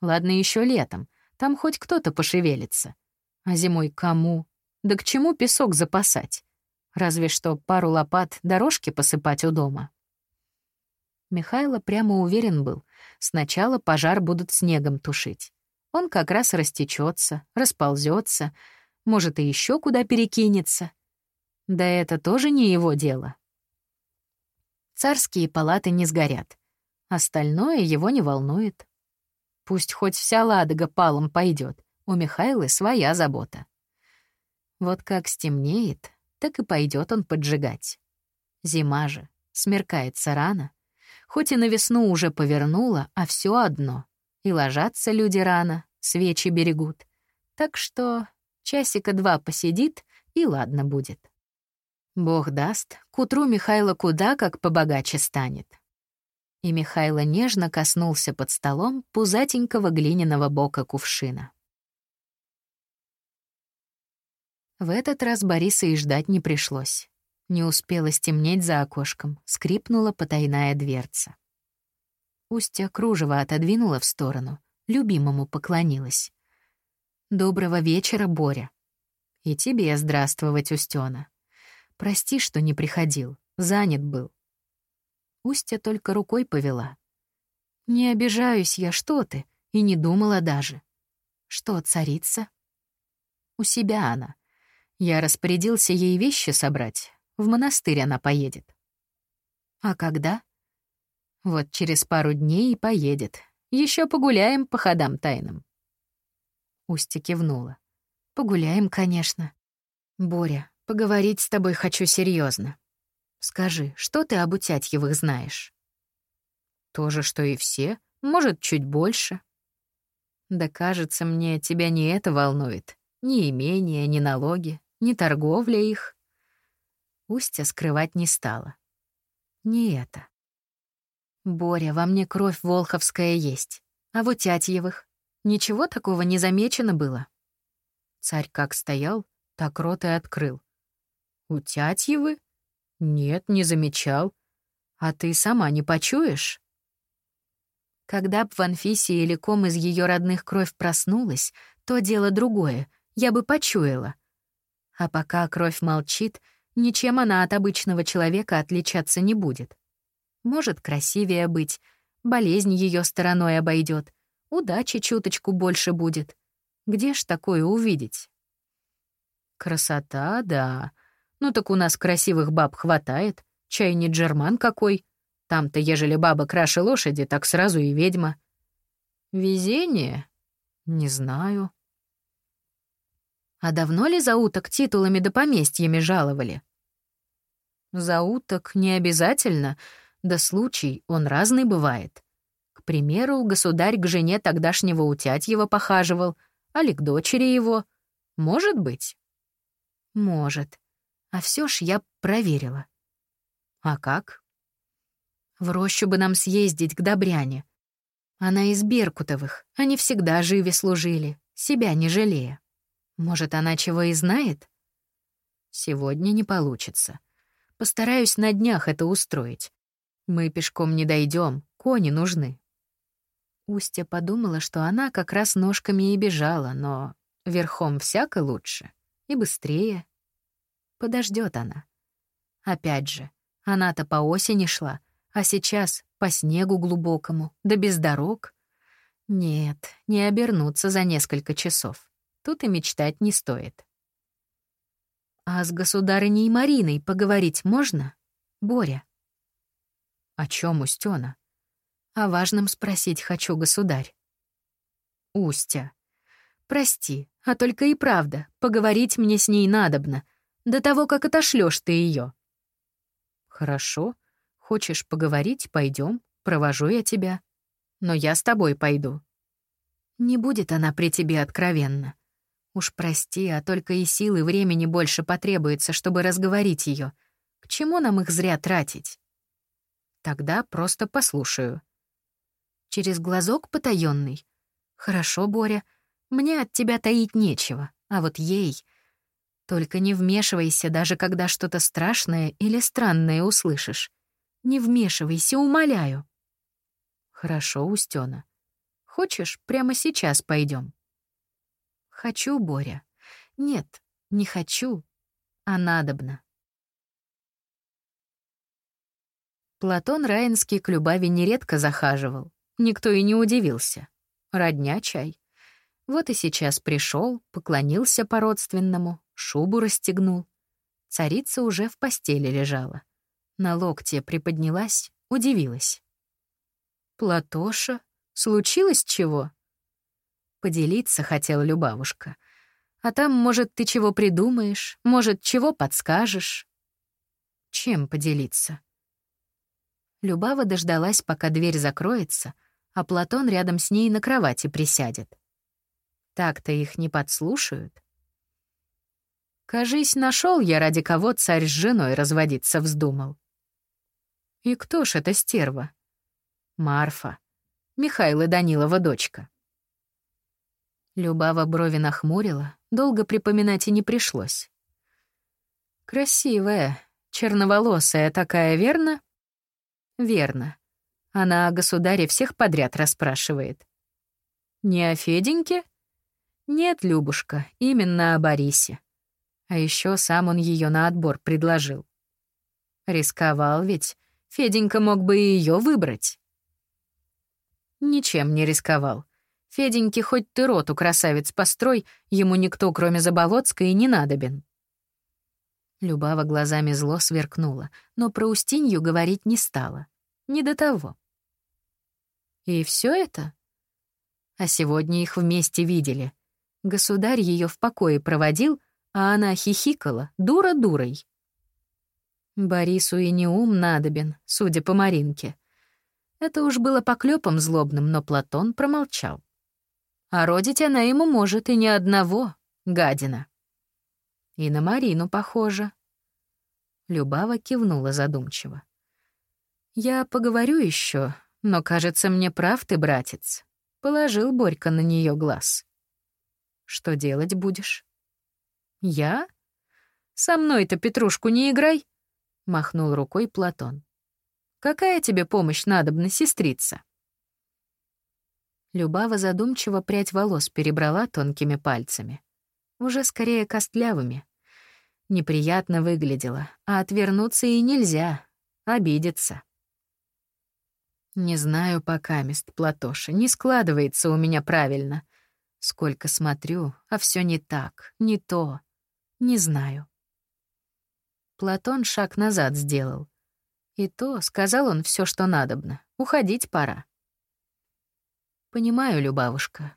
Ладно, еще летом. Там хоть кто-то пошевелится. А зимой кому? Да к чему песок запасать? Разве что пару лопат дорожки посыпать у дома. Михайло прямо уверен был, сначала пожар будут снегом тушить. Он как раз растечется, расползется, может, и еще куда перекинется. Да это тоже не его дело. Царские палаты не сгорят. Остальное его не волнует. Пусть хоть вся Ладога палом пойдет, у Михайлы своя забота. Вот как стемнеет, так и пойдет он поджигать. Зима же, смеркается рано. Хоть и на весну уже повернула, а все одно. И ложатся люди рано, свечи берегут. Так что часика два посидит, и ладно будет. Бог даст, к утру Михайло куда как побогаче станет. И Михайло нежно коснулся под столом пузатенького глиняного бока кувшина. В этот раз Бориса и ждать не пришлось. Не успела стемнеть за окошком, скрипнула потайная дверца. Устья кружева отодвинула в сторону, любимому поклонилась. «Доброго вечера, Боря». «И тебе здравствовать, Устёна. Прости, что не приходил, занят был». Устья только рукой повела. «Не обижаюсь я, что ты, и не думала даже». «Что, царица?» «У себя она. Я распорядился ей вещи собрать. В монастырь она поедет. А когда? Вот через пару дней и поедет. Еще погуляем по ходам тайным. Устя кивнула. Погуляем, конечно. Боря, поговорить с тобой хочу серьезно. Скажи, что ты об Утятьевых знаешь? То же, что и все, может, чуть больше. Да кажется мне, тебя не это волнует. Ни имение, ни налоги не торговля их. Устя скрывать не стала. Не это. Боря, во мне кровь волховская есть. А вот Тятьевых ничего такого не замечено было. Царь как стоял, так рот и открыл. У Тятьевы? Нет, не замечал. А ты сама не почуешь? Когда б в Анфисе или ком из ее родных кровь проснулась, то дело другое, я бы почуяла. А пока кровь молчит, ничем она от обычного человека отличаться не будет. Может красивее быть, болезнь ее стороной обойдет, удачи чуточку больше будет. Где ж такое увидеть? Красота, да. Ну так у нас красивых баб хватает. Чай не джерман какой. Там-то, ежели баба краше лошади, так сразу и ведьма. Везение? Не знаю. А давно ли за уток титулами да поместьями жаловали? За уток не обязательно, да случай он разный бывает. К примеру, государь к жене тогдашнего Утятьева похаживал, а ли к дочери его. Может быть? Может. А все ж я проверила. А как? В рощу бы нам съездить к Добряне. Она из Беркутовых, они всегда живе служили, себя не жалея. Может, она чего и знает? Сегодня не получится. Постараюсь на днях это устроить. Мы пешком не дойдем, кони нужны. Устья подумала, что она как раз ножками и бежала, но верхом всяко лучше и быстрее. Подождет она. Опять же, она-то по осени шла, а сейчас по снегу глубокому, да без дорог. Нет, не обернуться за несколько часов. Тут и мечтать не стоит. А с государыней Мариной поговорить можно? Боря. О чем Устёна? О важном спросить хочу, государь. Устя. Прости, а только и правда, поговорить мне с ней надобно, до того, как отошлешь ты ее. Хорошо, Хочешь поговорить — пойдем, провожу я тебя. Но я с тобой пойду. Не будет она при тебе откровенно. Уж прости, а только и силы времени больше потребуется, чтобы разговорить ее. К чему нам их зря тратить? Тогда просто послушаю. Через глазок потаённый. Хорошо, Боря, мне от тебя таить нечего, а вот ей... Только не вмешивайся, даже когда что-то страшное или странное услышишь. Не вмешивайся, умоляю. Хорошо, Устёна. Хочешь, прямо сейчас пойдем? Хочу, Боря. Нет, не хочу, а надобно. Платон Раинский к Любави нередко захаживал. Никто и не удивился. Родня чай. Вот и сейчас пришел, поклонился по-родственному, шубу расстегнул. Царица уже в постели лежала. На локте приподнялась, удивилась. «Платоша? Случилось чего?» Поделиться хотела Любавушка. «А там, может, ты чего придумаешь, может, чего подскажешь?» «Чем поделиться?» Любава дождалась, пока дверь закроется, а Платон рядом с ней на кровати присядет. Так-то их не подслушают. Кажись, нашел я, ради кого царь с женой разводиться вздумал. И кто ж эта стерва? Марфа. Михаила Данилова дочка. Любава брови нахмурила, долго припоминать и не пришлось. «Красивая, черноволосая такая, верно?» «Верно. Она о государе всех подряд расспрашивает». «Не о Феденьке?» «Нет, Любушка, именно о Борисе. А еще сам он ее на отбор предложил. Рисковал ведь, Феденька мог бы и ее выбрать. Ничем не рисковал. Феденьке хоть ты роту, красавец, построй, ему никто, кроме Заболоцкой, и не надобен. Любава глазами зло сверкнула, но про Устинью говорить не стала. Не до того. И все это? А сегодня их вместе видели. Государь ее в покое проводил, а она хихикала, дура дурой. Борису и не ум надобен, судя по Маринке. Это уж было поклёпом злобным, но Платон промолчал. А родить она ему может и не одного, гадина. И на Марину похоже. Любава кивнула задумчиво. «Я поговорю еще, но, кажется, мне прав ты, братец». Положил Борька на нее глаз. «Что делать будешь?» «Я? Со мной-то Петрушку не играй!» — махнул рукой Платон. «Какая тебе помощь надобна, сестрица?» Любава задумчиво прядь волос перебрала тонкими пальцами. Уже скорее костлявыми. Неприятно выглядела, а отвернуться и нельзя. Обидеться. Не знаю пока, мест Платоша, не складывается у меня правильно. Сколько смотрю, а все не так, не то. Не знаю. Платон шаг назад сделал. И то, сказал он все, что надобно. Уходить пора. Понимаю, Любавушка.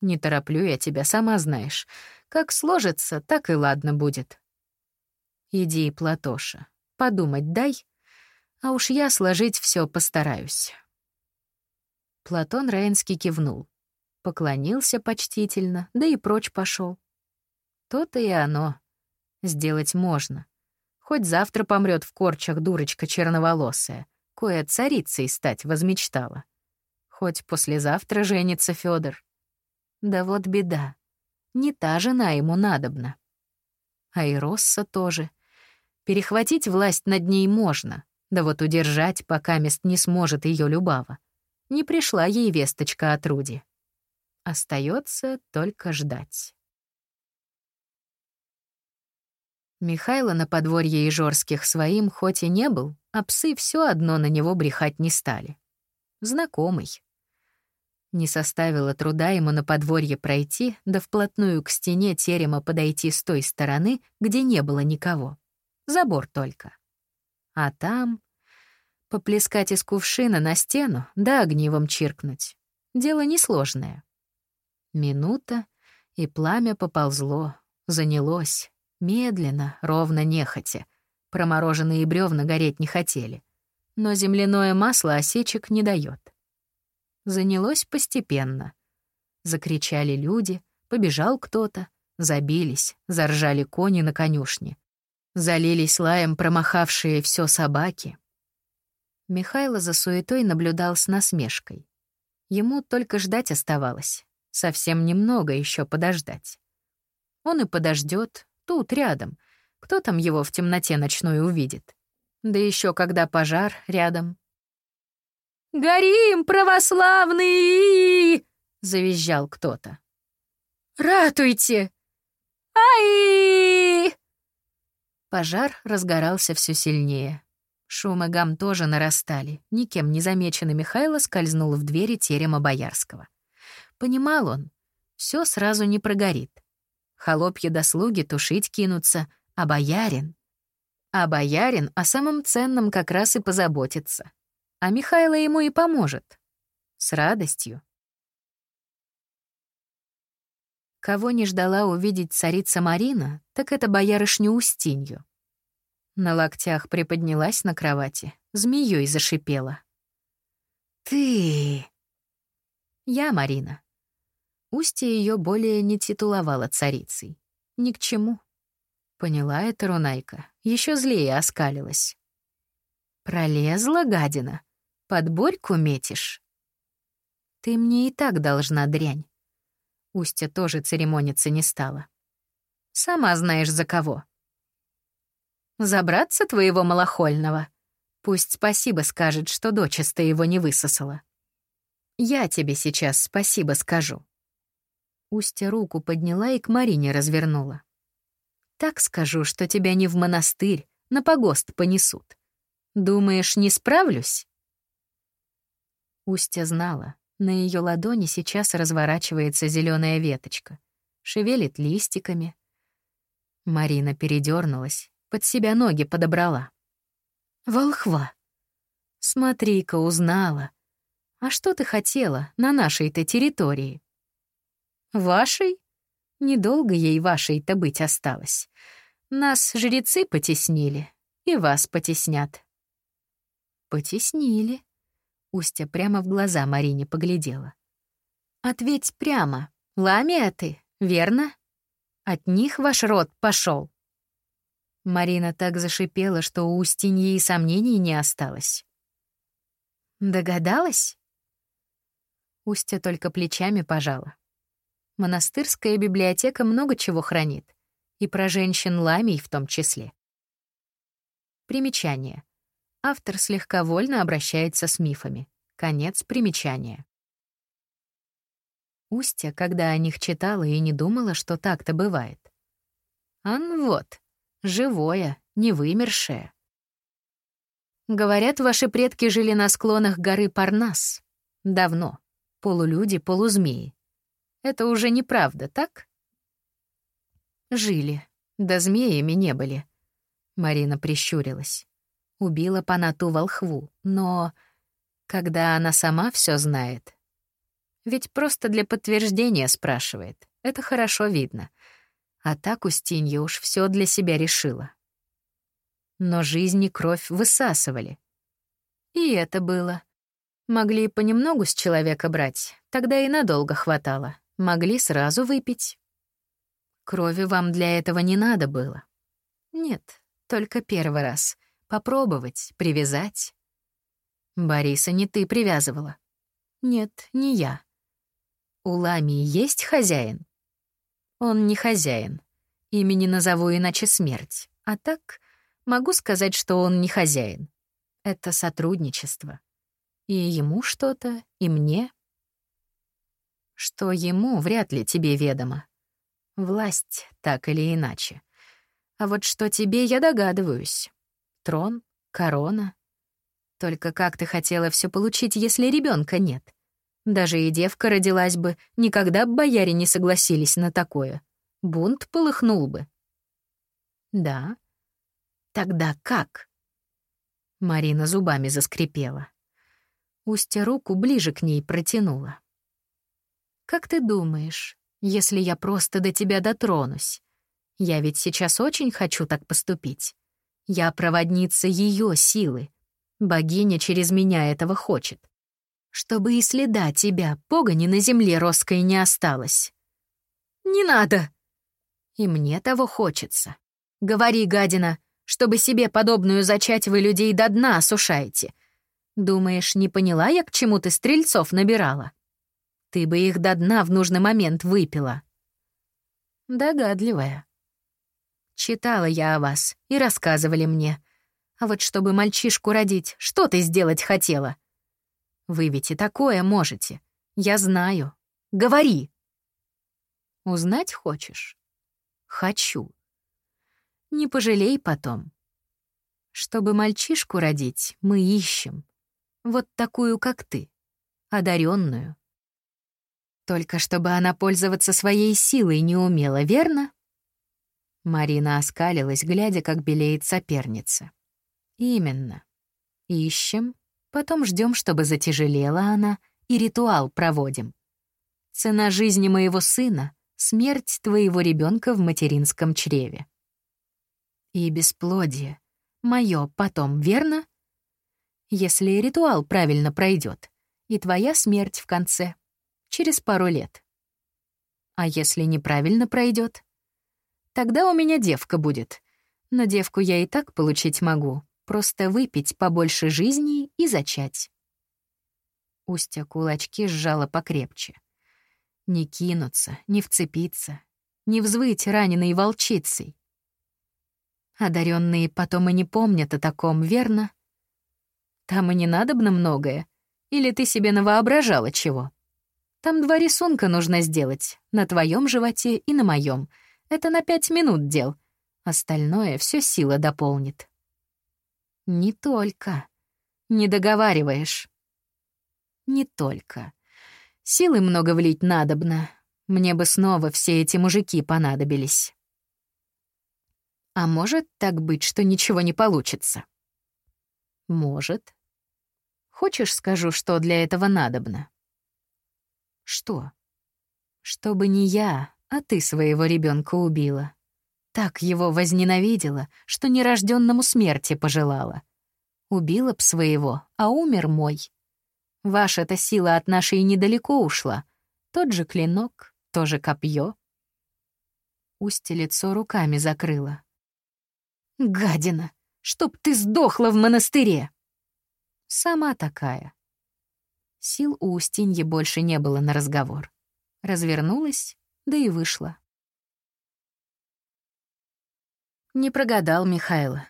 Не тороплю я тебя, сама знаешь. Как сложится, так и ладно будет. Иди, Платоша, подумать дай, а уж я сложить все постараюсь. Платон Раинский кивнул, поклонился почтительно, да и прочь пошел. То-то и оно. Сделать можно. Хоть завтра помрет в корчах дурочка черноволосая, кое царицей стать возмечтала. Хоть послезавтра женится Федор. Да вот беда. Не та жена ему надобна. А и Росса тоже. Перехватить власть над ней можно, да вот удержать, пока мест не сможет ее Любава. Не пришла ей весточка от Руди. Остается только ждать. Михайло на подворье Ижорских своим хоть и не был, а псы все одно на него брехать не стали. Знакомый. Не составило труда ему на подворье пройти, да вплотную к стене терема подойти с той стороны, где не было никого. Забор только. А там... Поплескать из кувшина на стену, да огнивом чиркнуть. Дело несложное. Минута, и пламя поползло, занялось, медленно, ровно нехотя. Промороженные бревна гореть не хотели. Но земляное масло осечек не дает занялось постепенно. Закричали люди, побежал кто-то, забились, заржали кони на конюшне. Залились лаем промахавшие все собаки. Михайло за суетой наблюдал с насмешкой. Ему только ждать оставалось. Совсем немного еще подождать. Он и подождет тут, рядом. Кто там его в темноте ночной увидит? Да еще когда пожар рядом, «Горим, православный!» — завизжал кто-то. «Ратуйте! Ай!» Пожар разгорался все сильнее. Шум и гам тоже нарастали. Никем не замеченный Михайло скользнул в двери терема Боярского. Понимал он, все сразу не прогорит. Холопья до слуги тушить кинутся, а боярин... А боярин о самом ценном как раз и позаботится а Михайло ему и поможет. С радостью. Кого не ждала увидеть царица Марина, так это боярышню Устинью. На локтях приподнялась на кровати, змеей зашипела. «Ты...» «Я Марина». Устья ее более не титуловала царицей. Ни к чему. Поняла это Рунайка, еще злее оскалилась. «Пролезла, гадина?» Под Борьку метишь? Ты мне и так должна, дрянь. Устя тоже церемониться не стала. Сама знаешь, за кого. Забраться твоего малохольного. Пусть спасибо скажет, что дочисто его не высосала. Я тебе сейчас спасибо скажу. Устя руку подняла и к Марине развернула. Так скажу, что тебя не в монастырь, на погост понесут. Думаешь, не справлюсь? Устья знала, на ее ладони сейчас разворачивается зеленая веточка, шевелит листиками. Марина передернулась, под себя ноги подобрала. «Волхва! Смотри-ка, узнала. А что ты хотела на нашей-то территории?» «Вашей? Недолго ей вашей-то быть осталось. Нас жрецы потеснили, и вас потеснят». «Потеснили», Устя прямо в глаза Марине поглядела. «Ответь прямо. Ламия ты, верно? От них ваш род пошел. Марина так зашипела, что у Устиньи и сомнений не осталось. «Догадалась?» Устя только плечами пожала. Монастырская библиотека много чего хранит, и про женщин ламий в том числе. Примечание. Автор слегка вольно обращается с мифами. Конец примечания. Устя, когда о них читала и не думала, что так-то бывает. Ан вот, живое, не вымершее. Говорят, ваши предки жили на склонах горы Парнас. Давно. Полулюди, полузмеи. Это уже неправда, так? Жили. Да змеями не были. Марина прищурилась. Убила по ту волхву, но... Когда она сама все знает. Ведь просто для подтверждения спрашивает. Это хорошо видно. А так Устинья уж все для себя решила. Но жизнь и кровь высасывали. И это было. Могли понемногу с человека брать, тогда и надолго хватало. Могли сразу выпить. Крови вам для этого не надо было. Нет, только первый раз. Попробовать, привязать. Бориса не ты привязывала. Нет, не я. У Ламии есть хозяин? Он не хозяин. Имени назову иначе смерть. А так могу сказать, что он не хозяин. Это сотрудничество. И ему что-то, и мне. Что ему, вряд ли тебе ведомо. Власть, так или иначе. А вот что тебе, я догадываюсь. Трон, корона. Только как ты хотела все получить, если ребенка нет? Даже и девка родилась бы, никогда бы бояре не согласились на такое. Бунт полыхнул бы. Да. Тогда как? Марина зубами заскрипела. Устья руку ближе к ней протянула. «Как ты думаешь, если я просто до тебя дотронусь? Я ведь сейчас очень хочу так поступить. Я проводница ее силы. Богиня через меня этого хочет. Чтобы и следа тебя, погони на земле роской не осталось. Не надо! И мне того хочется. Говори, гадина, чтобы себе подобную зачать вы людей до дна осушаете — Думаешь, не поняла я, к чему ты стрельцов набирала? Ты бы их до дна в нужный момент выпила. Догадливая. Читала я о вас, и рассказывали мне. А вот чтобы мальчишку родить, что ты сделать хотела? Вы ведь и такое можете. Я знаю. Говори. Узнать хочешь? Хочу. Не пожалей потом. Чтобы мальчишку родить, мы ищем. Вот такую, как ты. Одаренную. Только чтобы она пользоваться своей силой не умела, верно? Марина оскалилась, глядя, как белеет соперница. Именно. Ищем, потом ждем, чтобы затяжелела она, и ритуал проводим. Цена жизни моего сына — смерть твоего ребенка в материнском чреве. И бесплодие. Моё потом, верно? если ритуал правильно пройдет, и твоя смерть в конце, через пару лет. А если неправильно пройдет, тогда у меня девка будет. Но девку я и так получить могу, просто выпить побольше жизни и зачать. Устя кулачки сжала покрепче. Не кинуться, не вцепиться, не взвыть раненой волчицей. Одаренные потом и не помнят о таком, верно? Там и не надобно многое. Или ты себе навоображала чего? Там два рисунка нужно сделать, на твоем животе и на моем. Это на пять минут дел. Остальное все сила дополнит. Не только. Не договариваешь. Не только. Силы много влить надобно. Мне бы снова все эти мужики понадобились. А может так быть, что ничего не получится? Может. Хочешь, скажу, что для этого надобно? Что? Чтобы не я, а ты своего ребенка убила. Так его возненавидела, что нерожденному смерти пожелала. Убила б своего, а умер мой. Ваша-то сила от нашей недалеко ушла. Тот же клинок, то же копье. Устье лицо руками закрыла. Гадина, чтоб ты сдохла в монастыре. Сама такая. Сил у Устиньи больше не было на разговор. Развернулась, да и вышла. Не прогадал Михайло.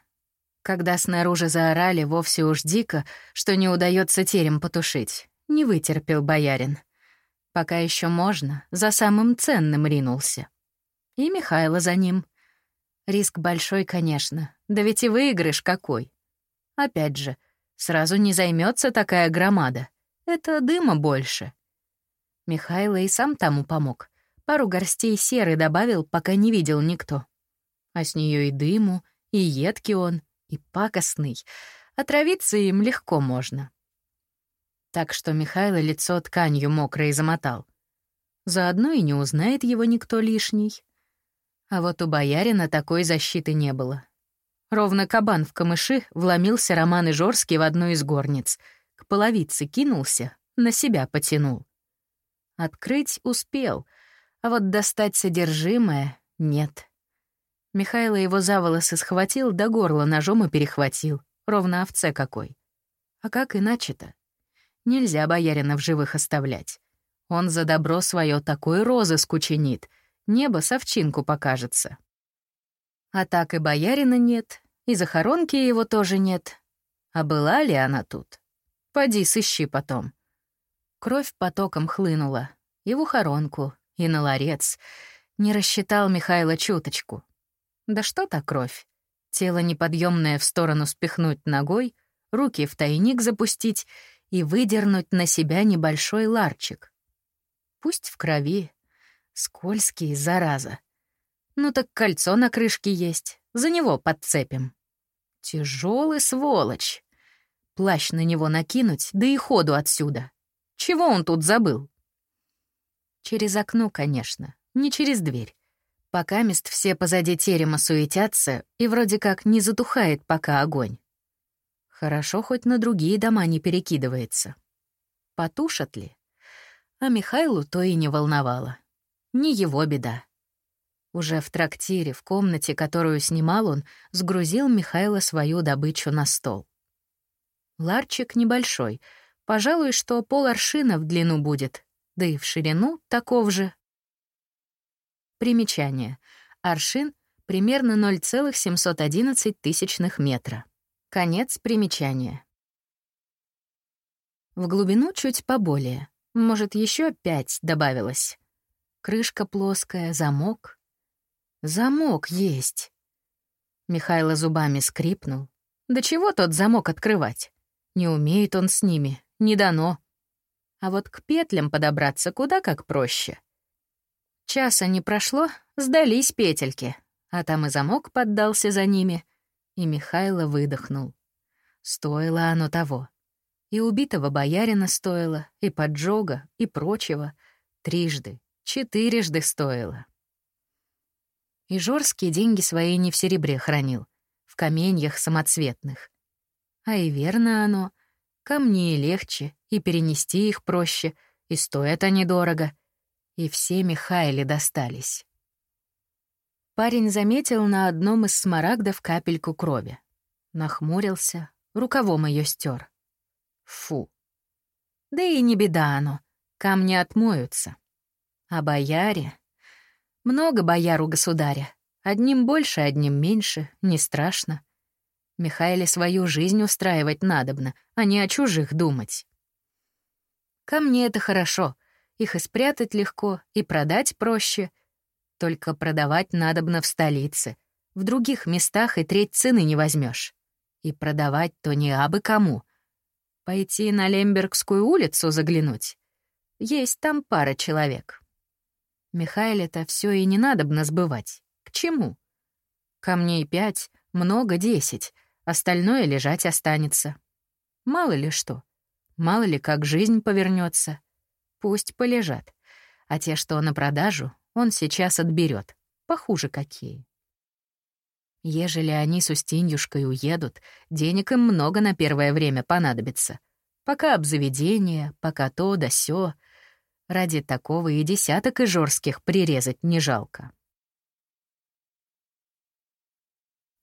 Когда снаружи заорали вовсе уж дико, что не удается терем потушить, не вытерпел боярин. Пока еще можно, за самым ценным ринулся. И Михайло за ним. Риск большой, конечно, да ведь и выигрыш какой. Опять же, сразу не займется такая громада. Это дыма больше. Михайло и сам тому помог. Пару горстей серы добавил, пока не видел никто а с нее и дыму, и едкий он, и пакостный. Отравиться им легко можно. Так что Михайло лицо тканью мокрой замотал. Заодно и не узнает его никто лишний. А вот у боярина такой защиты не было. Ровно кабан в камыши вломился Роман Ижорский в одну из горниц. К половице кинулся, на себя потянул. Открыть успел, а вот достать содержимое — нет. Михайло его за волосы схватил, до горла ножом и перехватил. Ровно овце какой. А как иначе-то? Нельзя боярина в живых оставлять. Он за добро свое такой розыск учинит. Небо совчинку покажется. А так и боярина нет, и захоронки его тоже нет. А была ли она тут? Поди сыщи потом. Кровь потоком хлынула. И в ухоронку, и на ларец. Не рассчитал Михайло чуточку. Да что та кровь? Тело неподъемное в сторону спихнуть ногой, руки в тайник запустить и выдернуть на себя небольшой ларчик. Пусть в крови. Скользкий, зараза. Ну так кольцо на крышке есть, за него подцепим. Тяжелый сволочь. Плащ на него накинуть, да и ходу отсюда. Чего он тут забыл? Через окно, конечно, не через дверь. Пока мест все позади терема суетятся, и вроде как не затухает пока огонь. Хорошо, хоть на другие дома не перекидывается. Потушат ли? А Михайлу то и не волновало. Не его беда. Уже в трактире, в комнате, которую снимал он, сгрузил Михайло свою добычу на стол. Ларчик небольшой, пожалуй, что пол аршина в длину будет, да и в ширину таков же, Примечание. Аршин — примерно 0,711 тысячных метра. Конец примечания. В глубину чуть поболее. Может, еще пять добавилось. Крышка плоская, замок. Замок есть. Михайло зубами скрипнул. Да чего тот замок открывать? Не умеет он с ними, не дано. А вот к петлям подобраться куда как проще. Часа не прошло, сдались петельки, а там и замок поддался за ними, и Михайло выдохнул. Стоило оно того. И убитого боярина стоило, и поджога, и прочего. Трижды, четырежды стоило. И Жорский деньги свои не в серебре хранил, в каменьях самоцветных. А и верно оно. Камни легче, и перенести их проще, и стоят они дорого — и все Михаиле достались. Парень заметил на одном из смарагдов капельку крови. Нахмурился, рукавом ее стер. Фу. Да и не беда оно, камни отмоются. А бояре... Много бояр у государя. Одним больше, одним меньше, не страшно. Михаиле свою жизнь устраивать надобно, а не о чужих думать. Ко мне это хорошо — их и спрятать легко, и продать проще. Только продавать надобно в столице. В других местах и треть цены не возьмешь. И продавать то не абы кому. Пойти на Лембергскую улицу заглянуть. Есть там пара человек. Михаиле-то все и не надобно сбывать. К чему? Камней пять, много десять. Остальное лежать останется. Мало ли что. Мало ли как жизнь повернется. Пусть полежат. А те, что на продажу, он сейчас отберет. Похуже какие. Ежели они с Устиньюшкой уедут, денег им много на первое время понадобится. Пока обзаведение, пока то да сё. Ради такого и десяток ижорских прирезать не жалко.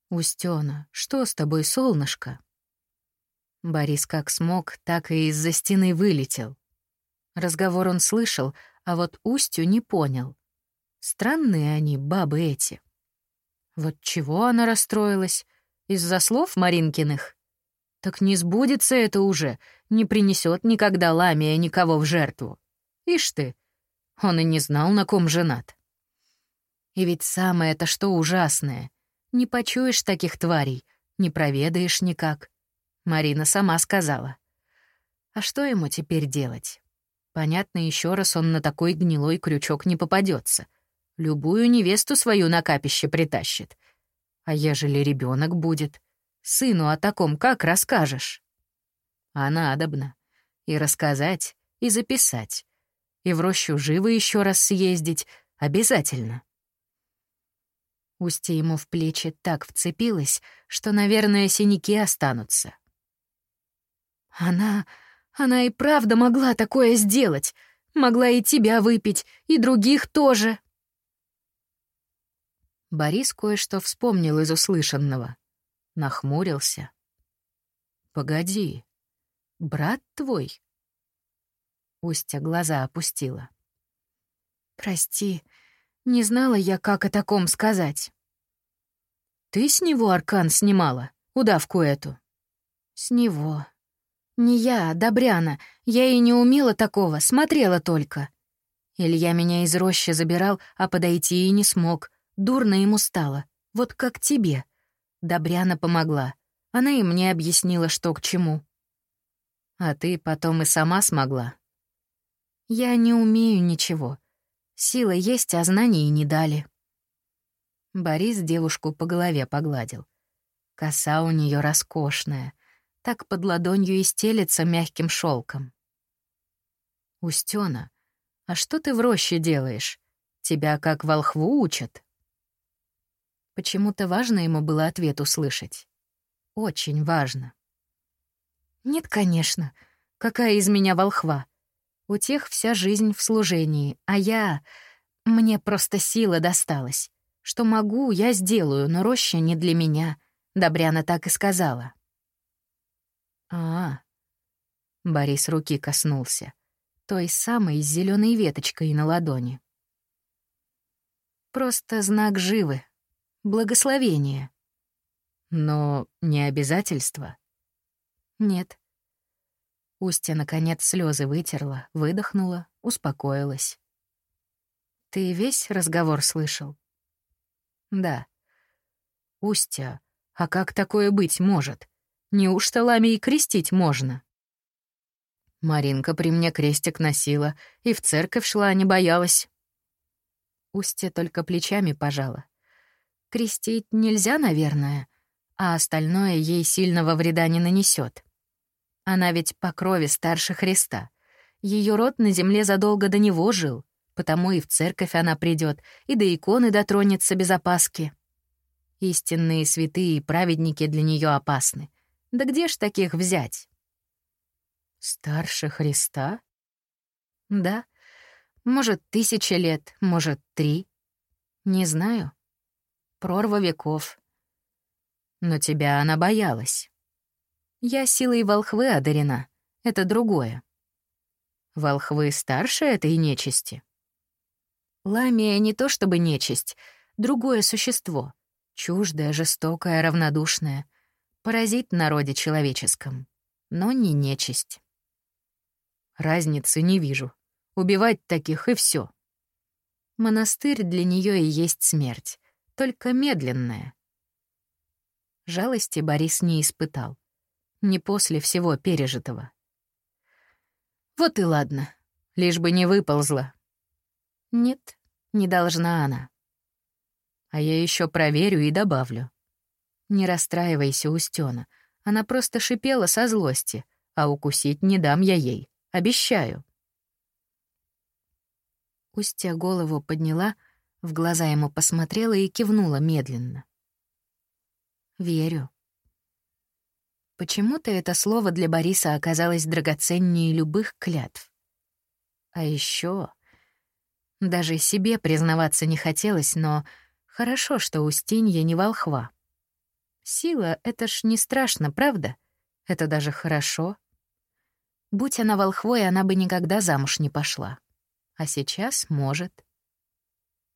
«Устёна, что с тобой, солнышко?» Борис как смог, так и из-за стены вылетел. Разговор он слышал, а вот Устю не понял. Странные они, бабы эти. Вот чего она расстроилась? Из-за слов Маринкиных? Так не сбудется это уже, не принесет никогда ламия никого в жертву. Ишь ты, он и не знал, на ком женат. И ведь самое-то что ужасное. Не почуешь таких тварей, не проведаешь никак. Марина сама сказала. А что ему теперь делать? Понятно, еще раз он на такой гнилой крючок не попадется. Любую невесту свою на капище притащит. А ежели ребенок будет? Сыну о таком как расскажешь? А надобно. И рассказать, и записать. И в рощу живо еще раз съездить. Обязательно. Устья ему в плечи так вцепилась, что, наверное, синяки останутся. Она... она и правда могла такое сделать. Могла и тебя выпить, и других тоже. Борис кое-что вспомнил из услышанного. Нахмурился. «Погоди, брат твой?» Устя глаза опустила. «Прости, не знала я, как о таком сказать». «Ты с него аркан снимала, удавку эту?» «С него. Не я, а Добряна. Я и не умела такого, смотрела только. Илья меня из рощи забирал, а подойти и не смог. Дурно ему стало. Вот как тебе. Добряна помогла. Она и мне объяснила, что к чему. А ты потом и сама смогла. Я не умею ничего. Сила есть, а знаний не дали. Борис девушку по голове погладил. Коса у нее роскошная, так под ладонью и стелется мягким шелком. Устёна, а что ты в роще делаешь? Тебя как волхву учат? Почему-то важно ему было ответ услышать. Очень важно. Нет, конечно. Какая из меня волхва? У тех вся жизнь в служении, а я... Мне просто сила досталась. Что могу, я сделаю, но роща не для меня. Добряна так и сказала. А, Борис руки коснулся. Той самой с зеленой веточкой на ладони. Просто знак живы. Благословение. Но не обязательство. Нет. Устья, наконец, слезы вытерла, выдохнула, успокоилась. «Ты весь разговор слышал?» «Да». «Устья, а как такое быть может? Неужто ламей крестить можно?» Маринка при мне крестик носила и в церковь шла, не боялась. Устья только плечами пожала. Крестить нельзя, наверное, а остальное ей сильного вреда не нанесет. Она ведь по крови старше Христа. Ее род на земле задолго до него жил, потому и в церковь она придет, и до иконы дотронется без опаски. Истинные святые и праведники для нее опасны. Да где ж таких взять? Старше Христа? Да. Может, тысяча лет, может, три. Не знаю. Прорва веков. Но тебя она боялась. Я силой волхвы одарена. Это другое. Волхвы старше этой нечисти? Ламия не то чтобы нечисть, другое существо. Чуждое, жестокое, равнодушное. Паразит народе человеческом. Но не нечисть. Разницы не вижу. Убивать таких и все. Монастырь для нее и есть смерть, только медленная. Жалости Борис не испытал не после всего пережитого. Вот и ладно, лишь бы не выползла. Нет, не должна она. А я еще проверю и добавлю. Не расстраивайся, Устёна. Она просто шипела со злости, а укусить не дам я ей. Обещаю. Устья голову подняла, в глаза ему посмотрела и кивнула медленно. «Верю. Почему-то это слово для Бориса оказалось драгоценнее любых клятв. А еще Даже себе признаваться не хотелось, но хорошо, что Устинья не волхва. Сила — это ж не страшно, правда? Это даже хорошо. Будь она волхвой, она бы никогда замуж не пошла. А сейчас может.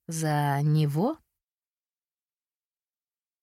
За него?